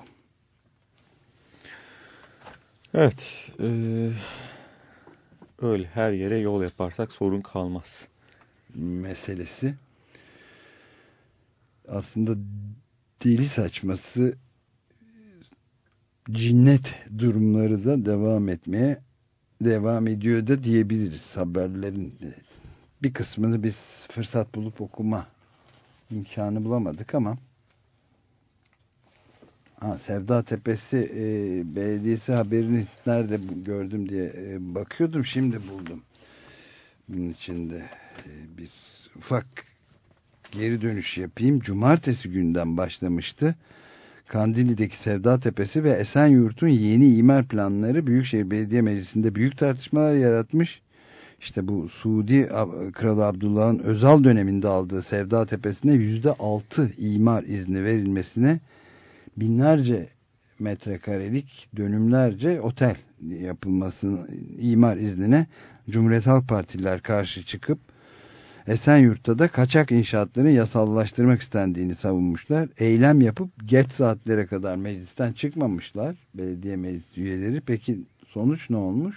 Evet. Ee, öyle her yere yol yaparsak sorun kalmaz. Meselesi aslında deli saçması cinnet durumları da devam etmeye devam ediyor da diyebiliriz haberlerin bir kısmını biz fırsat bulup okuma imkanı bulamadık ama Ha, Sevda Tepesi e, Belediyesi haberini nerede gördüm diye e, bakıyordum şimdi buldum. Bunun içinde e, bir ufak geri dönüş yapayım. Cumartesi günden başlamıştı. Kandili'deki Sevda Tepesi ve Esenyurt'un yeni imar planları Büyükşehir Belediye Meclisi'nde büyük tartışmalar yaratmış. İşte bu Suudi Kralı Abdullah'ın özel döneminde aldığı Sevda Tepesi'ne %6 imar izni verilmesine binlerce metrekarelik dönümlerce otel yapılmasının imar iznine Cumhuriyet Halk Partililer karşı çıkıp Esenyurt'ta da kaçak inşaatları yasallaştırmak istendiğini savunmuşlar. Eylem yapıp geç saatlere kadar meclisten çıkmamışlar belediye meclis üyeleri. Peki sonuç ne olmuş?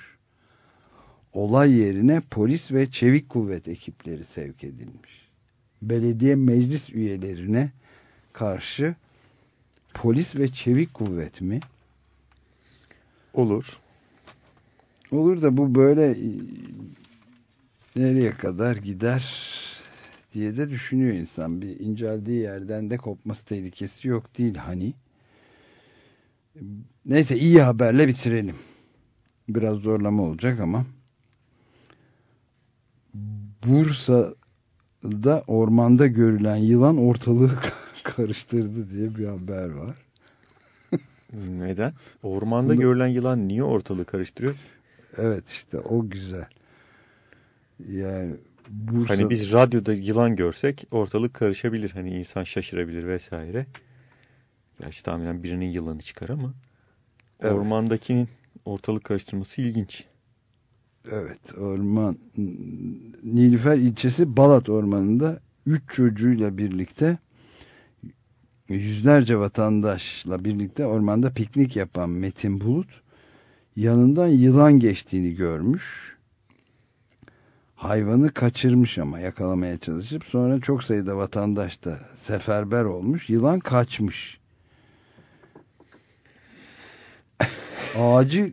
Olay yerine polis ve çevik kuvvet ekipleri sevk edilmiş. Belediye meclis üyelerine karşı polis ve çevik kuvvet mi? Olur. Olur da bu böyle e, nereye kadar gider diye de düşünüyor insan. Bir inceldiği yerden de kopması tehlikesi yok değil hani. Neyse iyi haberle bitirelim. Biraz zorlama olacak ama. Bursa'da ormanda görülen yılan ortalığı karıştırdı diye bir haber var. Neden? Ormanda Bunu... görülen yılan niye ortalığı karıştırıyor? Evet işte o güzel. Yani Bursa... Hani biz radyoda yılan görsek ortalık karışabilir. Hani insan şaşırabilir vesaire. Gerçi tahminen birinin yılanı çıkar ama evet. ormandakinin ortalık karıştırması ilginç. Evet orman Nilüfer ilçesi Balat ormanında üç çocuğuyla birlikte yüzlerce vatandaşla birlikte ormanda piknik yapan Metin Bulut yanından yılan geçtiğini görmüş. Hayvanı kaçırmış ama yakalamaya çalışıp sonra çok sayıda vatandaş da seferber olmuş. Yılan kaçmış. Ağacı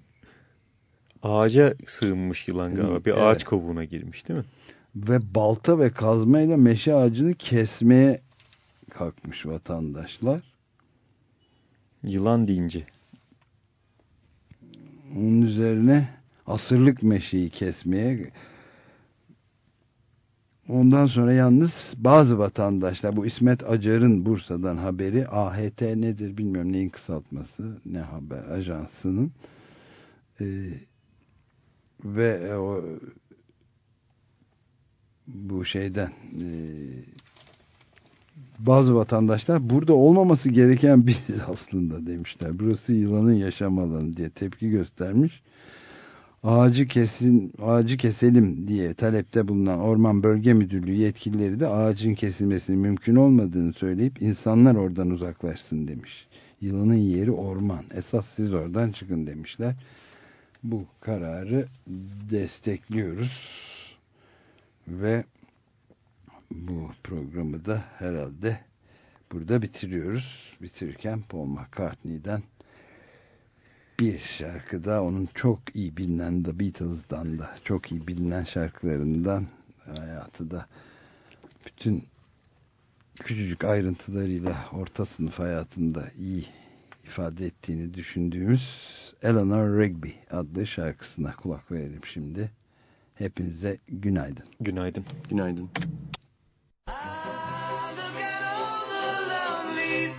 ağaca sığınmış yılan galiba. Bir evet. ağaç kovuğuna girmiş değil mi? Ve balta ve kazmayla meşe ağacını kesmeye kalkmış vatandaşlar. Yılan deyince. Onun üzerine asırlık meşeyi kesmeye ondan sonra yalnız bazı vatandaşlar bu İsmet Acar'ın Bursa'dan haberi AHT nedir bilmiyorum neyin kısaltması ne haber ajansının ee, ve o bu şeyden e, bazı vatandaşlar burada olmaması gereken biziz aslında demişler. Burası yılanın yaşam alanı diye tepki göstermiş. ağacı kesin ağacı keselim diye talepte bulunan Orman Bölge Müdürlüğü yetkilileri de ağacın kesilmesinin mümkün olmadığını söyleyip insanlar oradan uzaklaşsın demiş. Yılanın yeri orman. Esas siz oradan çıkın demişler. Bu kararı destekliyoruz. Ve bu programı da herhalde burada bitiriyoruz. Bitirirken Paul McCartney'den bir şarkı da onun çok iyi bilinen The Beatles'dan da çok iyi bilinen şarkılarından hayatı da bütün küçücük ayrıntılarıyla orta sınıf hayatında iyi ifade ettiğini düşündüğümüz Eleanor Rigby adlı şarkısına kulak verelim şimdi. Hepinize günaydın. Günaydın. Günaydın.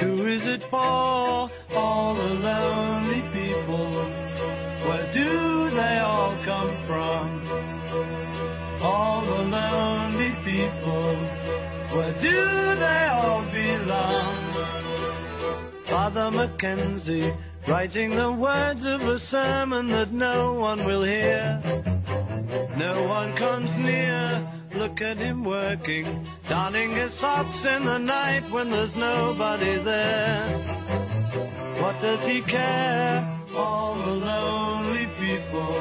Who is it for? All the lonely people. Where do they all come from? All the lonely people. Where do they all belong? Father Mackenzie writing the words of a sermon that no one will hear. No one comes near. Look at him working, darning his socks in the night when there's nobody there. What does he care? All the lonely people.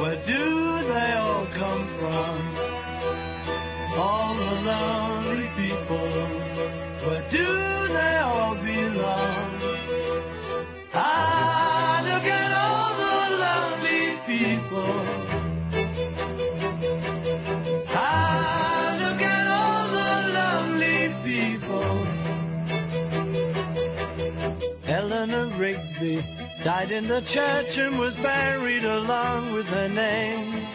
Where do they all come from? All the lonely people. Where do they all belong? Rigby died in the church and was buried along with her name.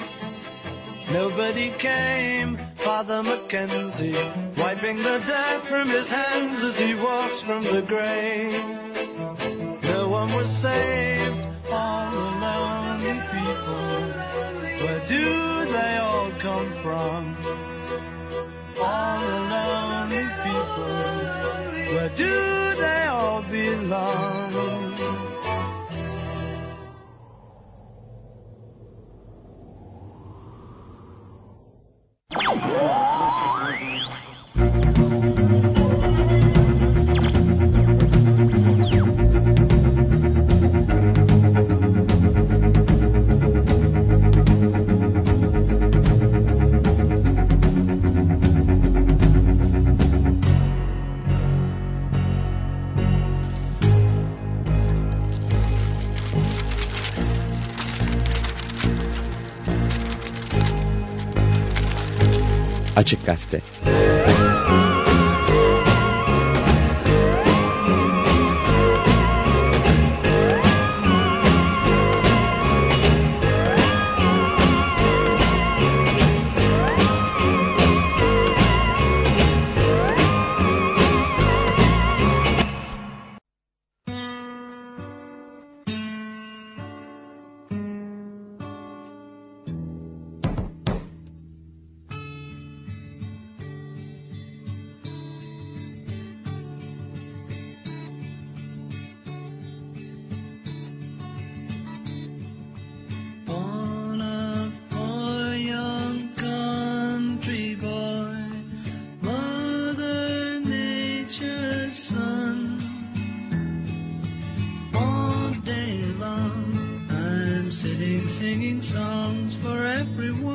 Nobody came, Father Mackenzie, wiping the dirt from his hands as he walks from the grave. No one was saved, all the lonely people. Where do they all come from? All the lonely people. Where do they all belong? Oh! Açık Gazete. Singing songs for everyone.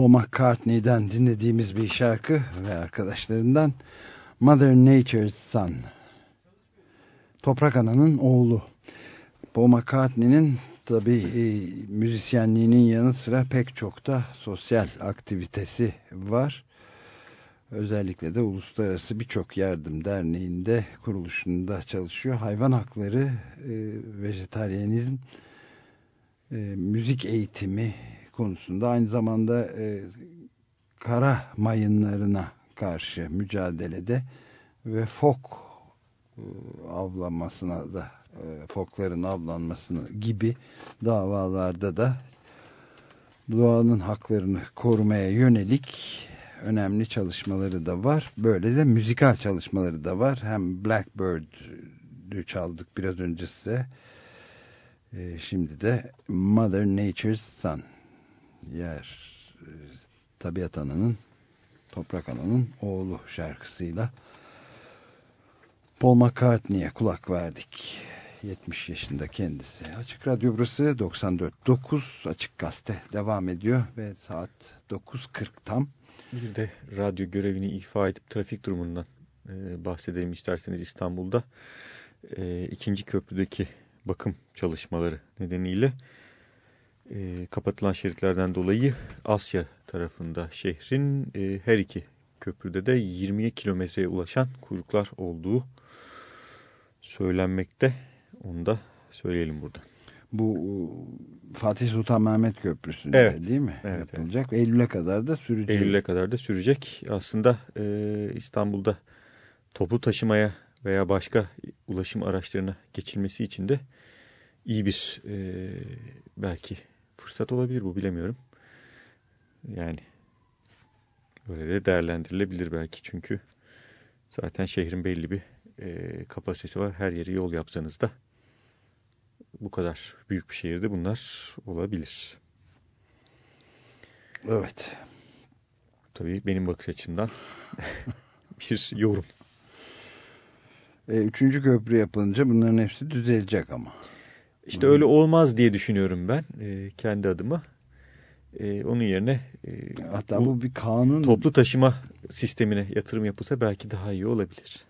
Paul McCartney'den dinlediğimiz bir şarkı ve arkadaşlarından Mother Nature's Son. Toprak Ana'nın oğlu. Paul McCartney'nin tabi müzisyenliğinin yanı sıra pek çok da sosyal aktivitesi var. Özellikle de uluslararası birçok yardım derneğinde kuruluşunda çalışıyor. Hayvan hakları, e, vejetaryenizm, e, müzik eğitimi konusunda aynı zamanda e, kara mayınlarına karşı mücadelede ve fok e, avlanmasına da e, fokların avlanmasını gibi davalarda da doğanın haklarını korumaya yönelik önemli çalışmaları da var. Böyle de müzikal çalışmaları da var. Hem Blackbird'ü çaldık biraz önce size. E, şimdi de Mother Nature's Son. Yer e, Tabiat Ana'nın Toprak Ana'nın oğlu şarkısıyla Paul McCartney'e kulak verdik. 70 yaşında kendisi. Açık Radyo burası 94.9 Açık Gazete devam ediyor ve saat 9.40 tam. Bir de radyo görevini ifa edip trafik durumundan e, bahsedelim isterseniz İstanbul'da. E, ikinci köprüdeki bakım çalışmaları nedeniyle e, kapatılan şeritlerden dolayı Asya tarafında şehrin e, her iki köprüde de 20 kilometreye ulaşan kuyruklar olduğu söylenmekte. Onu da söyleyelim burada. Bu e, Fatih Sultan Mehmet Köprüsü'nde Evet. değil mi? Evet, Yapılacak. Eylül'e kadar da sürecek. Eylül'e kadar da sürecek. Aslında e, İstanbul'da toplu taşımaya veya başka ulaşım araçlarına geçilmesi için de iyi bir e, belki fırsat olabilir bu bilemiyorum. Yani böyle de değerlendirilebilir belki çünkü zaten şehrin belli bir e, kapasitesi var. Her yeri yol yapsanız da bu kadar büyük bir şehirde bunlar olabilir. Evet. Tabii benim bakış açımdan bir yorum. E, üçüncü köprü yapılınca bunların hepsi düzelecek ama. İşte öyle olmaz diye düşünüyorum ben e, kendi adıma. E, onun yerine e, Hatta bu bir kanun. toplu taşıma sistemine yatırım yapılsa belki daha iyi olabilir.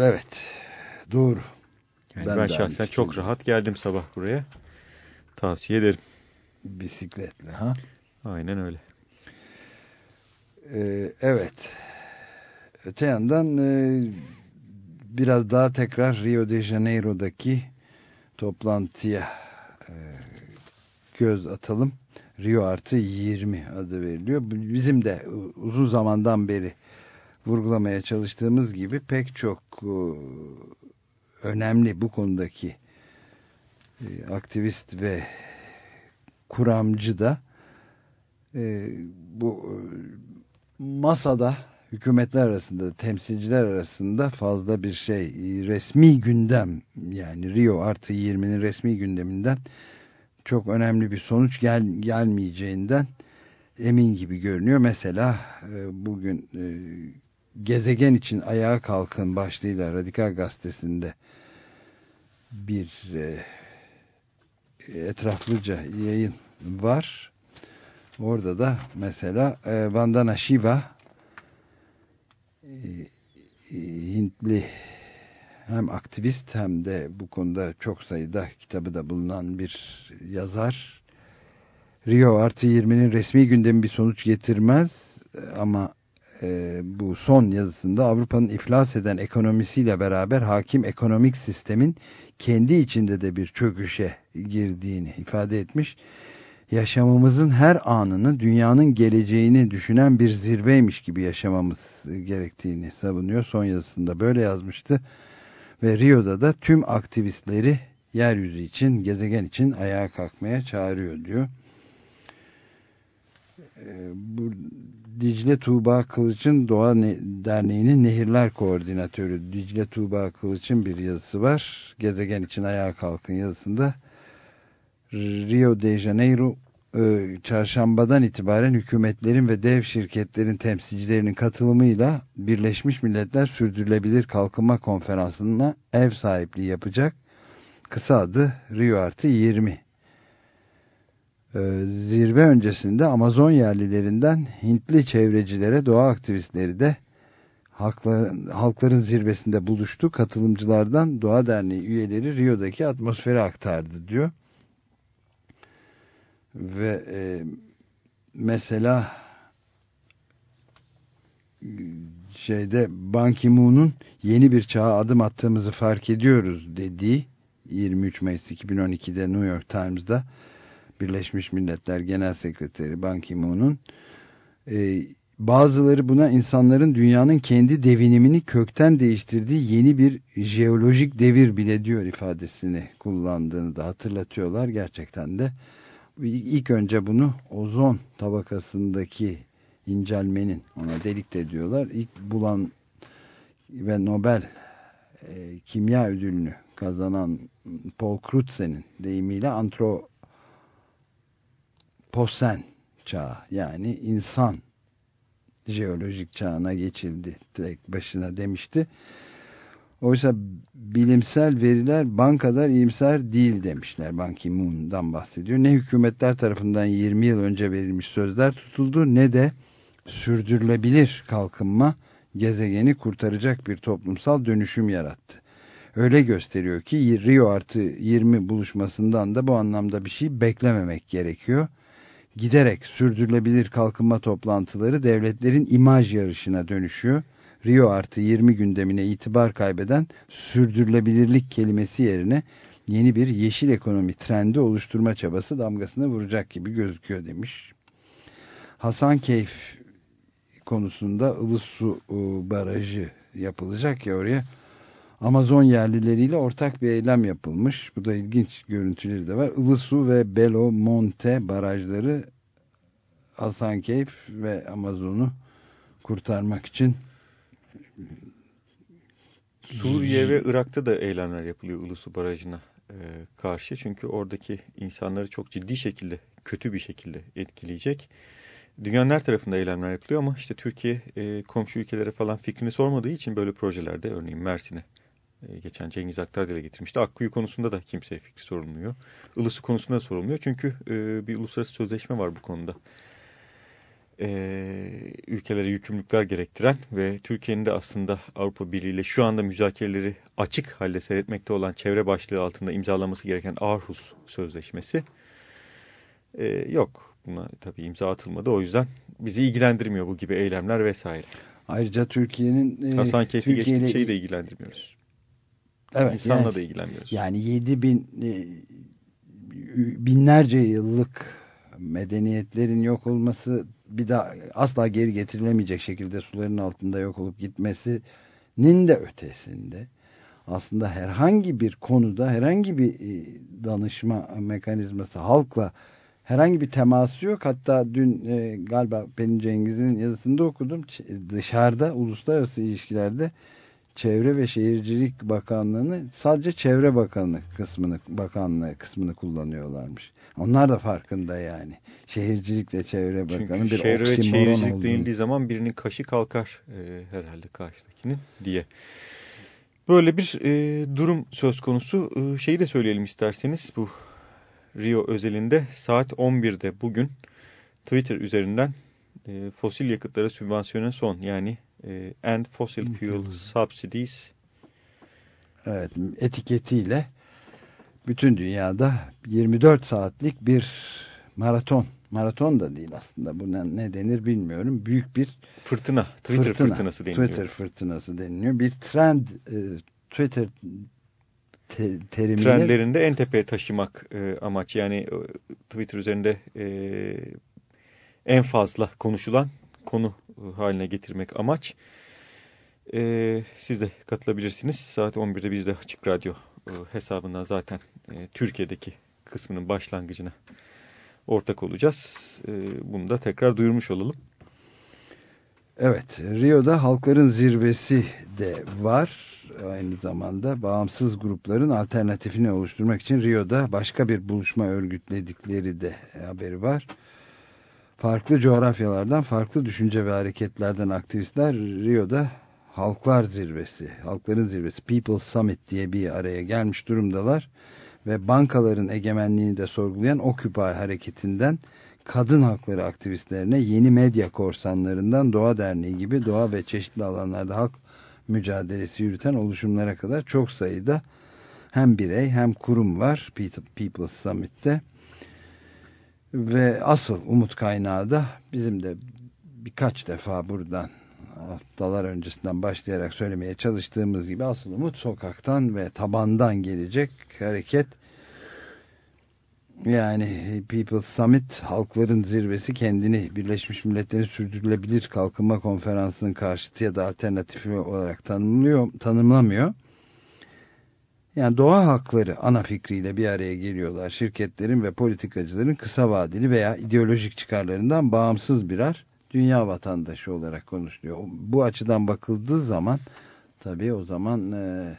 Evet. Doğru. Yani Ben ben, şahsen çok rahat geldim sabah buraya. Tavsiye ederim. Bisikletle ha. Aynen öyle. Ee, evet. Öte yandan e, biraz daha tekrar Rio de Janeiro'daki toplantıya e, göz atalım. Rio artı 20 adı veriliyor. Bizim de uzun zamandan beri vurgulamaya çalıştığımız gibi pek çok e, önemli bu konudaki e, aktivist ve kuramcı da bu masada hükümetler arasında, temsilciler arasında fazla bir şey e, resmi gündem yani Rio artı 20'nin resmi gündeminden çok önemli bir sonuç gel, gelmeyeceğinden emin gibi görünüyor. Mesela e, bugün e, gezegen için ayağa kalkın başlığıyla Radikal Gazetesi'nde bir etraflıca yayın var. Orada da mesela Vandana Shiva Hintli hem aktivist hem de bu konuda çok sayıda kitabı da bulunan bir yazar Rio artı 20'nin resmi gündemi bir sonuç getirmez ama e, bu son yazısında Avrupa'nın iflas eden ekonomisiyle beraber hakim ekonomik sistemin kendi içinde de bir çöküşe girdiğini ifade etmiş. Yaşamımızın her anını dünyanın geleceğini düşünen bir zirveymiş gibi yaşamamız gerektiğini savunuyor. Son yazısında böyle yazmıştı. Ve Rio'da da tüm aktivistleri yeryüzü için, gezegen için ayağa kalkmaya çağırıyor diyor. Ee, bu Dicle Tuğba Kılıç'ın Doğa Derneği'nin Nehirler Koordinatörü Dicle Tuğba Kılıç'ın bir yazısı var. Gezegen için ayağa kalkın yazısında Rio de Janeiro çarşambadan itibaren hükümetlerin ve dev şirketlerin temsilcilerinin katılımıyla Birleşmiş Milletler Sürdürülebilir Kalkınma Konferansı'na ev sahipliği yapacak. Kısa adı Rio Artı 20. Ee, zirve öncesinde Amazon yerlilerinden Hintli çevrecilere doğa aktivistleri de halkların, halkların zirvesinde buluştu. Katılımcılardan Doğa Derneği üyeleri Rio'daki atmosferi aktardı diyor. Ve e, mesela şeyde Ban Ki-moon'un yeni bir çağa adım attığımızı fark ediyoruz dediği 23 Mayıs 2012'de New York Times'da Birleşmiş Milletler Genel Sekreteri Ban Ki-moon'un e, bazıları buna insanların dünyanın kendi devinimini kökten değiştirdiği yeni bir jeolojik devir bile diyor ifadesini kullandığını da hatırlatıyorlar. Gerçekten de ilk önce bunu ozon tabakasındaki incelmenin ona delik de diyorlar. İlk bulan ve Nobel e, kimya ödülünü kazanan Paul Crutze'nin deyimiyle antro posen çağı yani insan jeolojik çağına geçildi tek başına demişti. Oysa bilimsel veriler bankadar iyimser değil demişler. Ban Ki-moon'dan bahsediyor. Ne hükümetler tarafından 20 yıl önce verilmiş sözler tutuldu ne de sürdürülebilir kalkınma gezegeni kurtaracak bir toplumsal dönüşüm yarattı. Öyle gösteriyor ki Rio artı 20 buluşmasından da bu anlamda bir şey beklememek gerekiyor giderek sürdürülebilir kalkınma toplantıları devletlerin imaj yarışına dönüşüyor. Rio artı 20 gündemine itibar kaybeden sürdürülebilirlik kelimesi yerine yeni bir yeşil ekonomi trendi oluşturma çabası damgasını vuracak gibi gözüküyor demiş. Hasan Keyf konusunda Ilısu Barajı yapılacak ya oraya Amazon yerlileriyle ortak bir eylem yapılmış. Bu da ilginç görüntüleri de var. Ilısu ve Belo Monte barajları Hasankeyf ve Amazon'u kurtarmak için Suriye ve Irak'ta da eylemler yapılıyor Ilısu Barajı'na e, karşı. Çünkü oradaki insanları çok ciddi şekilde, kötü bir şekilde etkileyecek. Dünyanın her tarafında eylemler yapılıyor ama işte Türkiye e, komşu ülkelere falan fikrini sormadığı için böyle projelerde örneğin Mersin'e e, geçen Cengiz Aktar dile getirmişti. Akkuyu konusunda da kimseye fikri sorulmuyor. Ilısı konusunda da sorulmuyor. Çünkü e, bir uluslararası sözleşme var bu konuda. E, ülkelere yükümlülükler gerektiren ve Türkiye'nin de aslında Avrupa Birliği ile şu anda müzakereleri açık halde seyretmekte olan çevre başlığı altında imzalaması gereken Aarhus Sözleşmesi e, yok. Buna tabii imza atılmadı. O yüzden bizi ilgilendirmiyor bu gibi eylemler vesaire. Ayrıca Türkiye'nin... E, Hasan Keyfi Türkiye geçtikçeyi de ilgilendirmiyoruz. Evet, İnsanla yani, da ilgileniyoruz. Yani 7 bin e, binlerce yıllık medeniyetlerin yok olması bir daha asla geri getirilemeyecek şekilde suların altında yok olup gitmesinin de ötesinde aslında herhangi bir konuda herhangi bir e, danışma mekanizması halkla herhangi bir teması yok. Hatta dün e, galiba Pelin Cengiz'in yazısında okudum. Dışarıda uluslararası ilişkilerde Çevre ve Şehircilik Bakanlığı'nı sadece Çevre Bakanı kısmını bakanlığı kısmını kullanıyorlarmış. Onlar da farkında yani. Şehircilik ve Çevre Bakanı Çünkü bir şehir ve şehircilik olduğunu. denildiği zaman birinin kaşı kalkar e, herhalde karşıdakinin diye. Böyle bir e, durum söz konusu. E, şeyi de söyleyelim isterseniz bu Rio özelinde saat 11'de bugün Twitter üzerinden e, fosil yakıtlara sübvansiyona son yani e, End Fossil Fuel Subsidies evet, etiketiyle bütün dünyada 24 saatlik bir maraton maraton da değil aslında bu ne, ne denir bilmiyorum büyük bir fırtına Twitter fırtına, fırtınası deniliyor. Twitter fırtınası deniliyor bir trend e, Twitter te, terimini trendlerinde en tepeye taşımak e, amaç yani e, Twitter üzerinde e, en fazla konuşulan konu haline getirmek amaç. E, siz de katılabilirsiniz. Saat 11'de biz de Açık Radyo e, hesabından zaten e, Türkiye'deki kısmının başlangıcına ortak olacağız. E, bunu da tekrar duyurmuş olalım. Evet, Rio'da halkların zirvesi de var. Aynı zamanda bağımsız grupların alternatifini oluşturmak için Rio'da başka bir buluşma örgütledikleri de haberi var. Farklı coğrafyalardan, farklı düşünce ve hareketlerden aktivistler Rio'da Halklar Zirvesi, Halkların Zirvesi, People Summit diye bir araya gelmiş durumdalar. Ve bankaların egemenliğini de sorgulayan Occupy hareketinden kadın hakları aktivistlerine yeni medya korsanlarından Doğa Derneği gibi doğa ve çeşitli alanlarda halk mücadelesi yürüten oluşumlara kadar çok sayıda hem birey hem kurum var People Summit'te. Ve asıl umut kaynağı da bizim de birkaç defa buradan haftalar öncesinden başlayarak söylemeye çalıştığımız gibi asıl umut sokaktan ve tabandan gelecek hareket yani People Summit halkların zirvesi kendini Birleşmiş Milletler'in sürdürülebilir kalkınma konferansının karşıtı ya da alternatifi olarak tanımlıyor, tanımlamıyor. Yani doğa hakları ana fikriyle bir araya geliyorlar. Şirketlerin ve politikacıların kısa vadeli veya ideolojik çıkarlarından bağımsız birer dünya vatandaşı olarak konuşuluyor. Bu açıdan bakıldığı zaman tabii o zaman e,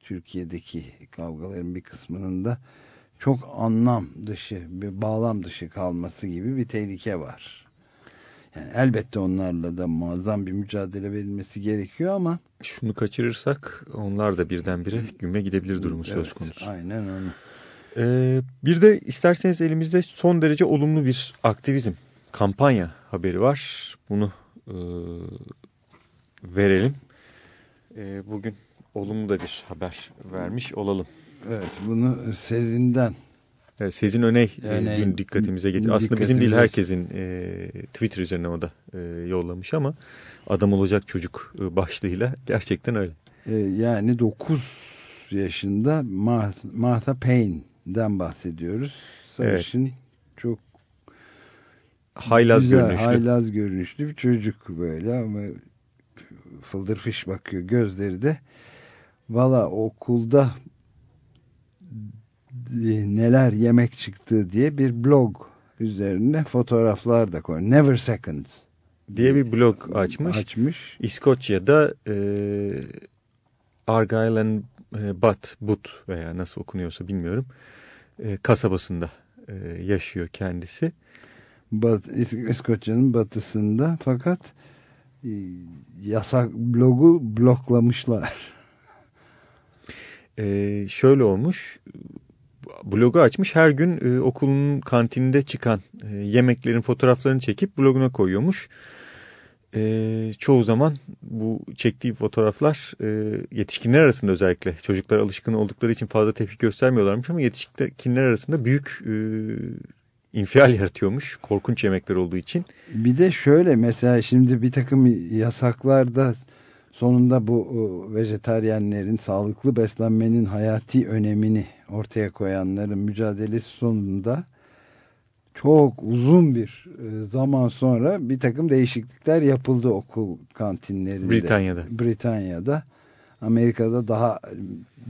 Türkiye'deki kavgaların bir kısmının da çok anlam dışı, bir bağlam dışı kalması gibi bir tehlike var. Yani elbette onlarla da muazzam bir mücadele verilmesi gerekiyor ama şunu kaçırırsak onlar da birdenbire güme gidebilir durumu evet, söz konusu. Aynen öyle. Ee, bir de isterseniz elimizde son derece olumlu bir aktivizm kampanya haberi var. Bunu e, verelim. E, bugün olumlu da bir haber vermiş olalım. Evet bunu Sezin'den. Evet, Sezin Öney, Öney dün dikkatimize getirdi. Aslında bizim değil herkesin e, Twitter üzerine o da e, yollamış ama adam olacak çocuk e, başlığıyla gerçekten öyle. E, yani 9 yaşında Martha, Martha Payne'den bahsediyoruz. Sarışın evet. Haylaz güzel, görünüşlü. Haylaz görünüşlü bir çocuk böyle ama fıldır fiş bakıyor gözleri de. Valla okulda neler yemek çıktı diye bir blog üzerine fotoğraflar da koyuyor. Never Seconds diye bir blog açmış. açmış. İskoçya'da e, Argyle and Butt, Butt veya nasıl okunuyorsa bilmiyorum. E, kasabasında e, yaşıyor kendisi. Bat, İskoçya'nın batısında fakat e, yasak blogu bloklamışlar. E, şöyle olmuş blogu açmış her gün e, okulun kantininde çıkan e, yemeklerin fotoğraflarını çekip bloguna koyuyormuş. E, çoğu zaman bu çektiği fotoğraflar e, yetişkinler arasında özellikle çocuklar alışkın oldukları için fazla tepki göstermiyorlarmış ama yetişkinler arasında büyük e, infial yaratıyormuş korkunç yemekler olduğu için. Bir de şöyle mesela şimdi bir takım yasaklarda sonunda bu vejetaryenlerin sağlıklı beslenmenin hayati önemini ortaya koyanların mücadelesi sonunda çok uzun bir e, zaman sonra bir takım değişiklikler yapıldı okul kantinlerinde. Britanya'da. Britanya'da. Amerika'da daha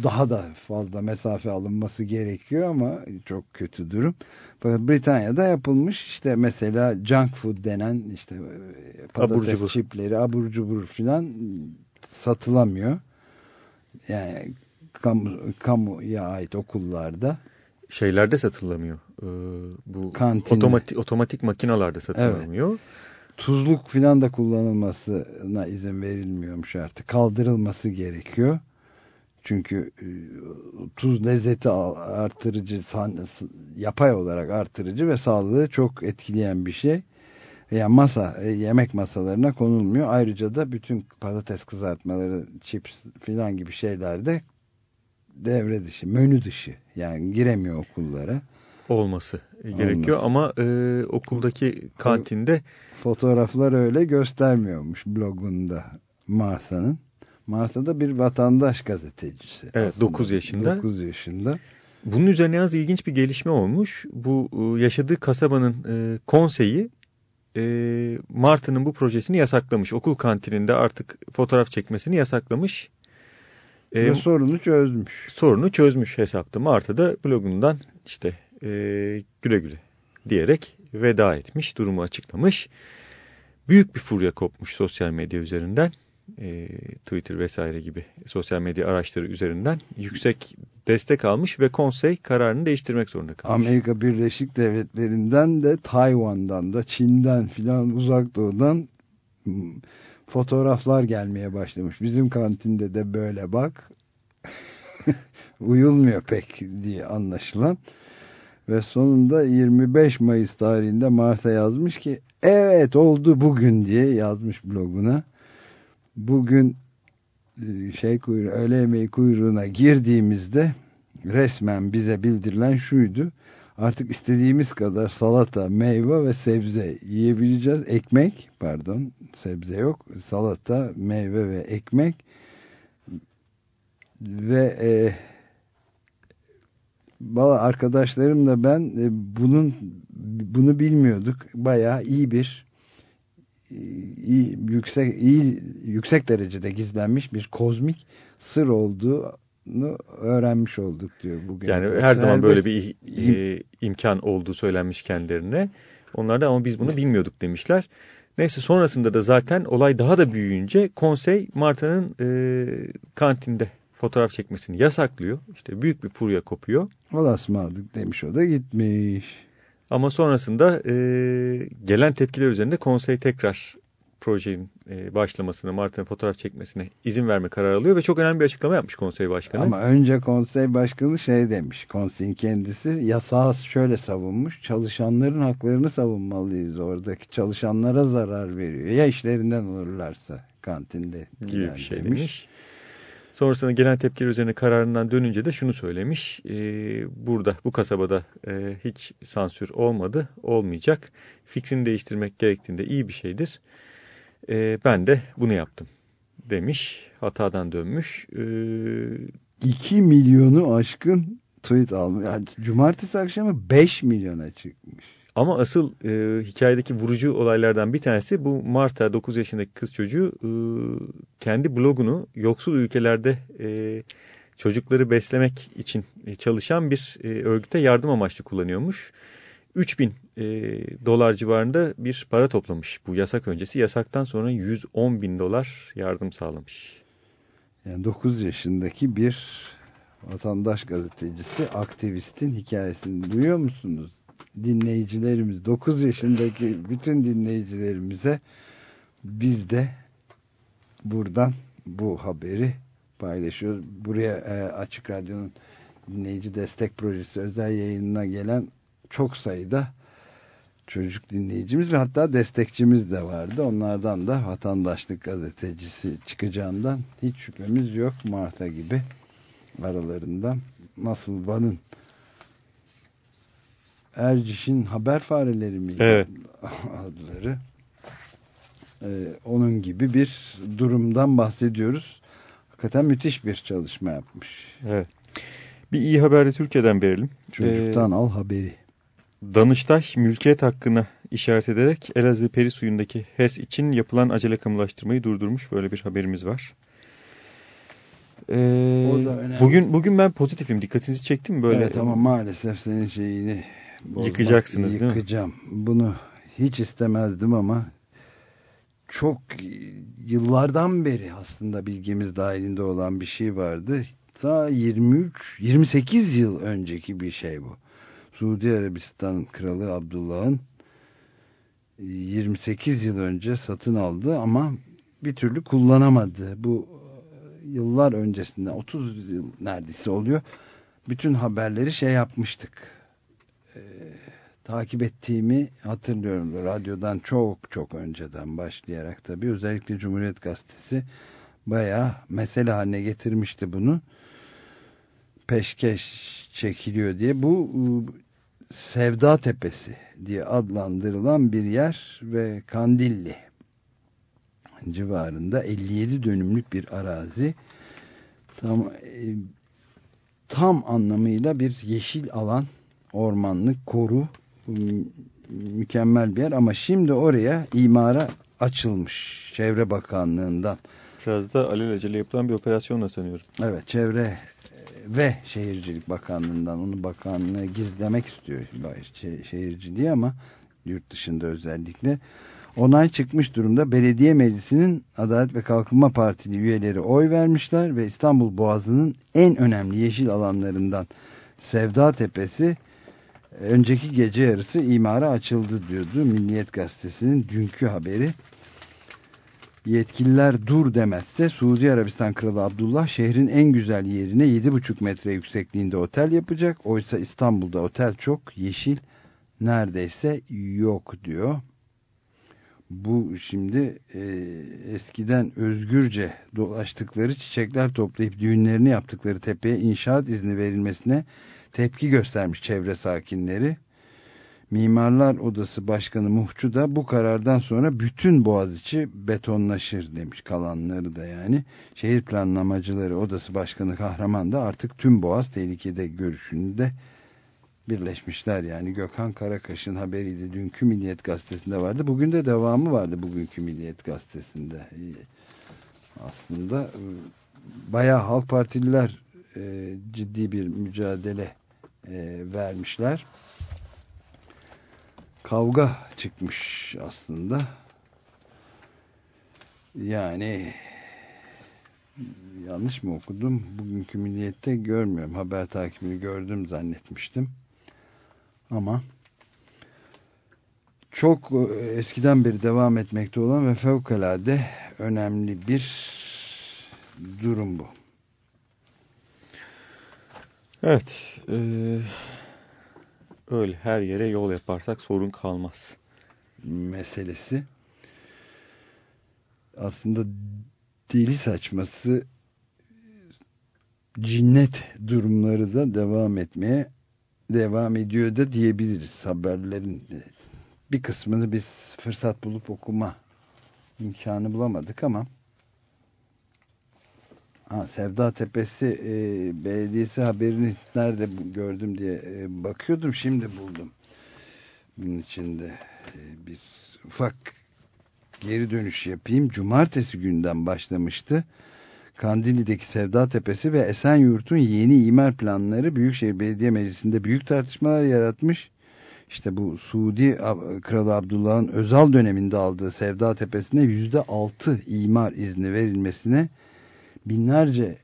daha da fazla mesafe alınması gerekiyor ama çok kötü durum. Fakat Britanya'da yapılmış işte mesela junk food denen işte e, patates abur çipleri abur cubur filan satılamıyor. Yani kamu, kamuya ait okullarda şeylerde satılamıyor. Ee, bu otomatik otomatik makinalarda satılamıyor. Evet. Tuzluk filan da kullanılmasına izin verilmiyormuş artık. Kaldırılması gerekiyor. Çünkü e, tuz lezzeti artırıcı, yapay olarak artırıcı ve sağlığı çok etkileyen bir şey. Yani masa, e, yemek masalarına konulmuyor. Ayrıca da bütün patates kızartmaları, chips filan gibi şeyler de devre dışı, menü dışı. Yani giremiyor okullara. olması gerekiyor Olması. ama e, okuldaki kantinde Fotoğraflar öyle göstermiyormuş blogunda Martha'nın. Martha da bir vatandaş gazetecisi. Evet, aslında. 9 yaşında. 9 yaşında. bunun üzerine yalnız ilginç bir gelişme olmuş. Bu e, yaşadığı kasabanın e, konseyi e, Marta'nın bu projesini yasaklamış. Okul kantininde artık fotoğraf çekmesini yasaklamış. E, Ve sorunu çözmüş. sorunu çözmüş hesapta. Marta da blogundan işte e, güle güle diyerek veda etmiş, durumu açıklamış. Büyük bir furya kopmuş sosyal medya üzerinden. E, Twitter vesaire gibi sosyal medya araçları üzerinden yüksek destek almış ve konsey kararını değiştirmek zorunda kalmış. Amerika Birleşik Devletleri'nden de Tayvan'dan da Çin'den filan uzak doğudan m, fotoğraflar gelmeye başlamış. Bizim kantinde de böyle bak uyulmuyor pek diye anlaşılan. Ve sonunda 25 Mayıs tarihinde Mart'a yazmış ki evet oldu bugün diye yazmış bloguna. Bugün e, şey kuyruğu, öğle yemeği kuyruğuna girdiğimizde resmen bize bildirilen şuydu. Artık istediğimiz kadar salata, meyve ve sebze yiyebileceğiz. Ekmek, pardon, sebze yok. Salata, meyve ve ekmek ve e, valla arkadaşlarımla ben e, bunun bunu bilmiyorduk. Bayağı iyi bir e, iyi yüksek iyi yüksek derecede gizlenmiş bir kozmik sır olduğunu öğrenmiş olduk diyor bugün. Yani her zaman böyle bir e, imkan olduğu söylenmiş kendilerine. Onlar da ama biz bunu bilmiyorduk demişler. Neyse sonrasında da zaten olay daha da büyüyünce konsey Marta'nın e, kantinde fotoğraf çekmesini yasaklıyor. İşte büyük bir furya kopuyor. Olasmadık demiş o da gitmiş. Ama sonrasında e, gelen tepkiler üzerinde konsey tekrar projenin e, başlamasına, Marta'nın fotoğraf çekmesine izin verme kararı alıyor ve çok önemli bir açıklama yapmış konsey başkanı. Ama önce konsey başkanı şey demiş. Konseyin kendisi yasağı şöyle savunmuş. Çalışanların haklarını savunmalıyız. Oradaki çalışanlara zarar veriyor. Ya işlerinden olurlarsa kantinde. gibi bir şey demiş. Sonrasında gelen tepkiler üzerine kararından dönünce de şunu söylemiş. E, burada bu kasabada e, hiç sansür olmadı, olmayacak. Fikrini değiştirmek gerektiğinde iyi bir şeydir. E, ben de bunu yaptım demiş. Hatadan dönmüş. E, 2 milyonu aşkın tweet almış. Yani cumartesi akşamı 5 milyona çıkmış. Ama asıl e, hikayedeki vurucu olaylardan bir tanesi bu Marta 9 yaşındaki kız çocuğu e, kendi blogunu yoksul ülkelerde e, çocukları beslemek için e, çalışan bir e, örgüte yardım amaçlı kullanıyormuş. 3000 e, dolar civarında bir para toplamış bu yasak öncesi. Yasaktan sonra 110 bin dolar yardım sağlamış. Yani 9 yaşındaki bir vatandaş gazetecisi, aktivistin hikayesini duyuyor musunuz? Dinleyicilerimiz, 9 yaşındaki bütün dinleyicilerimize biz de buradan bu haberi paylaşıyoruz. Buraya e, Açık Radyo'nun dinleyici destek projesi özel yayınına gelen çok sayıda çocuk dinleyicimiz ve hatta destekçimiz de vardı. Onlardan da vatandaşlık gazetecisi çıkacağından hiç şüphemiz yok. Marta gibi aralarından nasıl Van'ın Erciş'in haber fareleri mi? Evet. adları. Ee, onun gibi bir durumdan bahsediyoruz. Hakikaten müthiş bir çalışma yapmış. Evet. Bir iyi haber de Türkiye'den verelim. Çocuktan al haberi. Danıştay mülkiyet hakkına işaret ederek Elazığ peri suyundaki HES için yapılan acele kamulaştırmayı durdurmuş. Böyle bir haberimiz var. Ee, bugün bugün ben pozitifim. Dikkatinizi çektim mi böyle? Evet ama maalesef senin şeyini bozmak- Yıkacaksınız değil mi? Yıkacağım. Bunu hiç istemezdim ama çok yıllardan beri aslında bilgimiz dahilinde olan bir şey vardı. Ta 23 28 yıl önceki bir şey bu. Suudi Arabistan Kralı Abdullah'ın 28 yıl önce satın aldı ama bir türlü kullanamadı. Bu yıllar öncesinde 30 yıl neredeyse oluyor. Bütün haberleri şey yapmıştık. Ee, takip ettiğimi hatırlıyorum. Radyodan çok çok önceden başlayarak tabii. Özellikle Cumhuriyet Gazetesi bayağı mesele haline getirmişti bunu. Peşkeş çekiliyor diye. Bu Sevda Tepesi diye adlandırılan bir yer ve Kandilli civarında 57 dönümlük bir arazi tam e, tam anlamıyla bir yeşil alan ormanlık koru mükemmel bir yer ama şimdi oraya imara açılmış Çevre Bakanlığı'ndan. Biraz da alelacele yapılan bir operasyonla sanıyorum. Evet Çevre ve Şehircilik Bakanlığı'ndan onu bakanlığı gizlemek istiyor şehirciliği ama yurt dışında özellikle onay çıkmış durumda. Belediye Meclisi'nin Adalet ve Kalkınma Partili üyeleri oy vermişler ve İstanbul Boğazı'nın en önemli yeşil alanlarından Sevda Tepesi önceki gece yarısı imara açıldı diyordu Milliyet Gazetesi'nin dünkü haberi. Yetkililer dur demezse Suudi Arabistan Kralı Abdullah şehrin en güzel yerine 7,5 metre yüksekliğinde otel yapacak. Oysa İstanbul'da otel çok yeşil neredeyse yok diyor. Bu şimdi e, eskiden özgürce dolaştıkları çiçekler toplayıp düğünlerini yaptıkları tepeye inşaat izni verilmesine tepki göstermiş çevre sakinleri. Mimarlar Odası Başkanı Muhçu da bu karardan sonra bütün Boğaziçi betonlaşır demiş kalanları da yani. Şehir Planlamacıları Odası Başkanı Kahraman da artık tüm Boğaz tehlikede görüşünde birleşmişler yani. Gökhan Karakaş'ın haberiydi. Dünkü Milliyet Gazetesi'nde vardı. Bugün de devamı vardı bugünkü Milliyet Gazetesi'nde. Aslında e, bayağı Halk Partililer e, ciddi bir mücadele e, vermişler. Kavga çıkmış aslında. Yani yanlış mı okudum? Bugünkü milliyette görmüyorum. Haber takibini gördüm zannetmiştim. Ama çok e, eskiden beri devam etmekte olan ve fevkalade önemli bir durum bu. Evet. E, öyle her yere yol yaparsak sorun kalmaz. Meselesi. Aslında deli saçması cinnet durumları da devam etmeye devam ediyor da diyebiliriz haberlerin bir kısmını biz fırsat bulup okuma imkanı bulamadık ama Ha, Sevda Tepesi e, Belediyesi haberini nerede gördüm diye e, bakıyordum şimdi buldum. Bunun içinde e, bir ufak geri dönüş yapayım. Cumartesi günden başlamıştı. Kandilli'deki Sevda Tepesi ve Esenyurt'un yeni imar planları Büyükşehir Belediye Meclisi'nde büyük tartışmalar yaratmış. İşte bu Suudi Kralı Abdullah'ın özel döneminde aldığı Sevda Tepesi'ne %6 imar izni verilmesine binlerce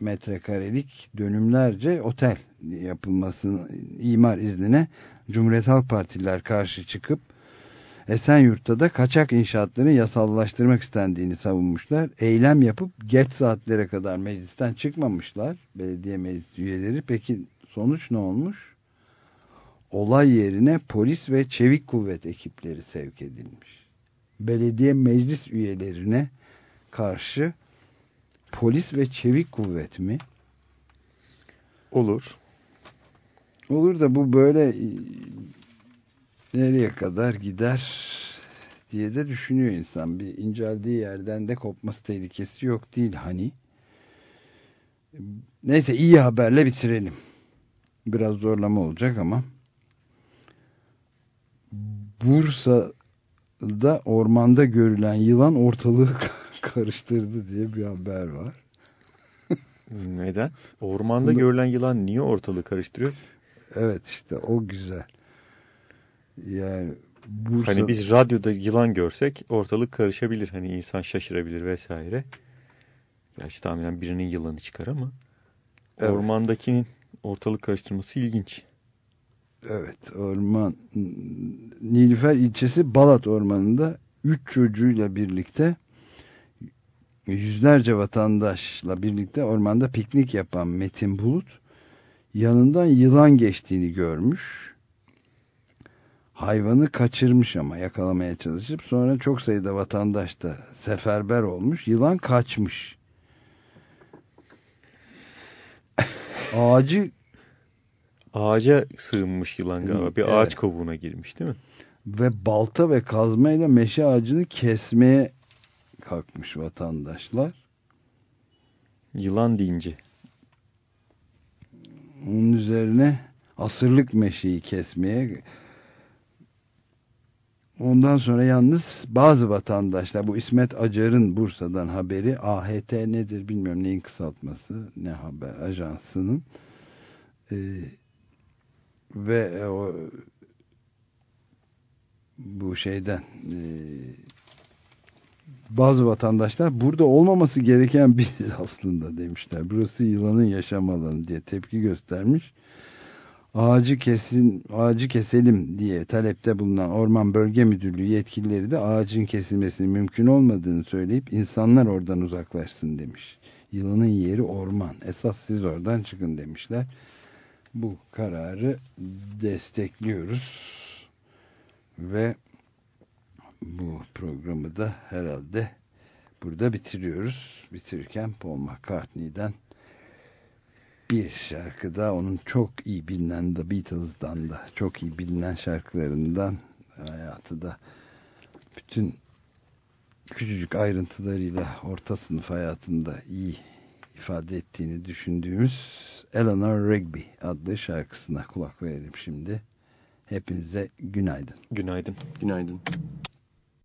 metrekarelik dönümlerce otel yapılmasının imar iznine Cumhuriyet Halk Partililer karşı çıkıp Esenyurt'ta da kaçak inşaatları yasallaştırmak istendiğini savunmuşlar. Eylem yapıp geç saatlere kadar meclisten çıkmamışlar belediye meclis üyeleri. Peki sonuç ne olmuş? Olay yerine polis ve çevik kuvvet ekipleri sevk edilmiş. Belediye meclis üyelerine karşı polis ve çevik kuvvet mi? Olur. Olur da bu böyle e, nereye kadar gider diye de düşünüyor insan. Bir inceldiği yerden de kopması tehlikesi yok değil hani. Neyse iyi haberle bitirelim. Biraz zorlama olacak ama. Bursa'da ormanda görülen yılan ortalığı karıştırdı diye bir haber var. Neden? Ormanda Bunu... görülen yılan niye ortalığı karıştırıyor? Evet işte o güzel. Yani Bursa... Hani biz radyoda yılan görsek ortalık karışabilir. Hani insan şaşırabilir vesaire. Gerçi tahminen birinin yılanı çıkar ama evet. ormandakinin ortalık karıştırması ilginç. Evet orman Nilüfer ilçesi Balat ormanında üç çocuğuyla birlikte yüzlerce vatandaşla birlikte ormanda piknik yapan Metin Bulut yanından yılan geçtiğini görmüş. Hayvanı kaçırmış ama yakalamaya çalışıp sonra çok sayıda vatandaş da seferber olmuş. Yılan kaçmış. Ağacı Ağaca sığınmış yılan galiba. Bir Evet. ağaç kovuğuna girmiş değil mi? Ve balta ve kazmayla meşe ağacını kesmeye kalkmış vatandaşlar. Yılan deyince. Onun üzerine asırlık meşeyi kesmeye ondan sonra yalnız bazı vatandaşlar bu İsmet Acar'ın Bursa'dan haberi AHT nedir bilmiyorum neyin kısaltması ne haber ajansının Ee, ve o bu şeyden e, bazı vatandaşlar burada olmaması gereken biriz aslında demişler. Burası yılanın yaşam alanı diye tepki göstermiş. Ağacı kesin, ağacı keselim diye talepte bulunan Orman Bölge Müdürlüğü yetkilileri de ağacın kesilmesinin mümkün olmadığını söyleyip insanlar oradan uzaklaşsın demiş. Yılanın yeri orman. Esas siz oradan çıkın demişler. Bu kararı destekliyoruz. Ve bu programı da herhalde burada bitiriyoruz. Bitirirken Paul McCartney'den bir şarkı da onun çok iyi bilinen The Beatles'dan da çok iyi bilinen şarkılarından hayatı da bütün küçücük ayrıntılarıyla orta sınıf hayatında iyi ifade ettiğini düşündüğümüz Eleanor Rigby adlı şarkısına kulak verelim şimdi. Hepinize günaydın. Günaydın. Günaydın. Ah,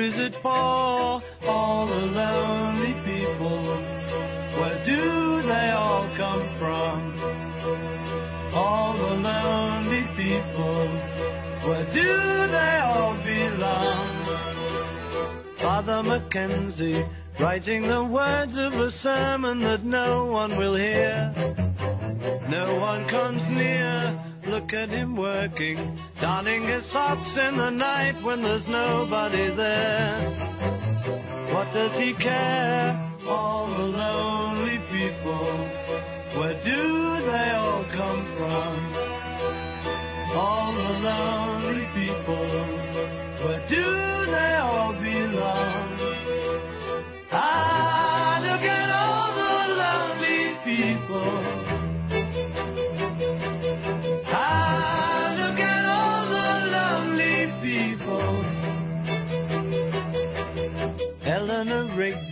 Is it for? All the lonely people. Where do they all come from? All the lonely people. Where do they all belong? Father Mackenzie writing the words of a sermon that no one will hear. No one comes near. Look at him working, darning his socks in the night when there's nobody there. What does he care? All the lonely people. Where do they all come from? All the lonely people. Where do they all belong?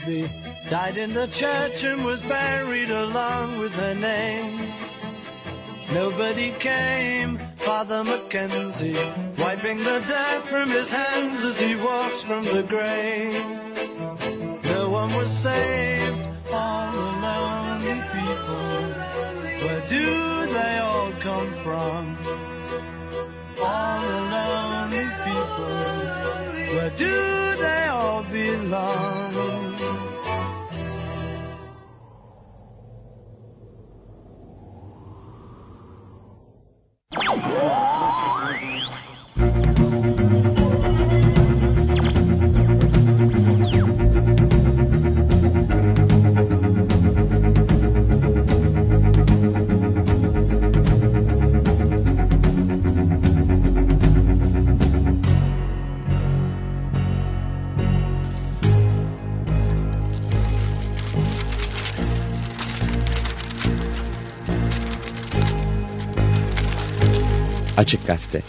Rigby died in the church and was buried along with her name. Nobody came, Father Mackenzie, wiping the dirt from his hands as he walks from the grave. No one was saved, all the lonely people. Where do they all come from? All the lonely people. Where do they all belong? Oh! Açık Gazete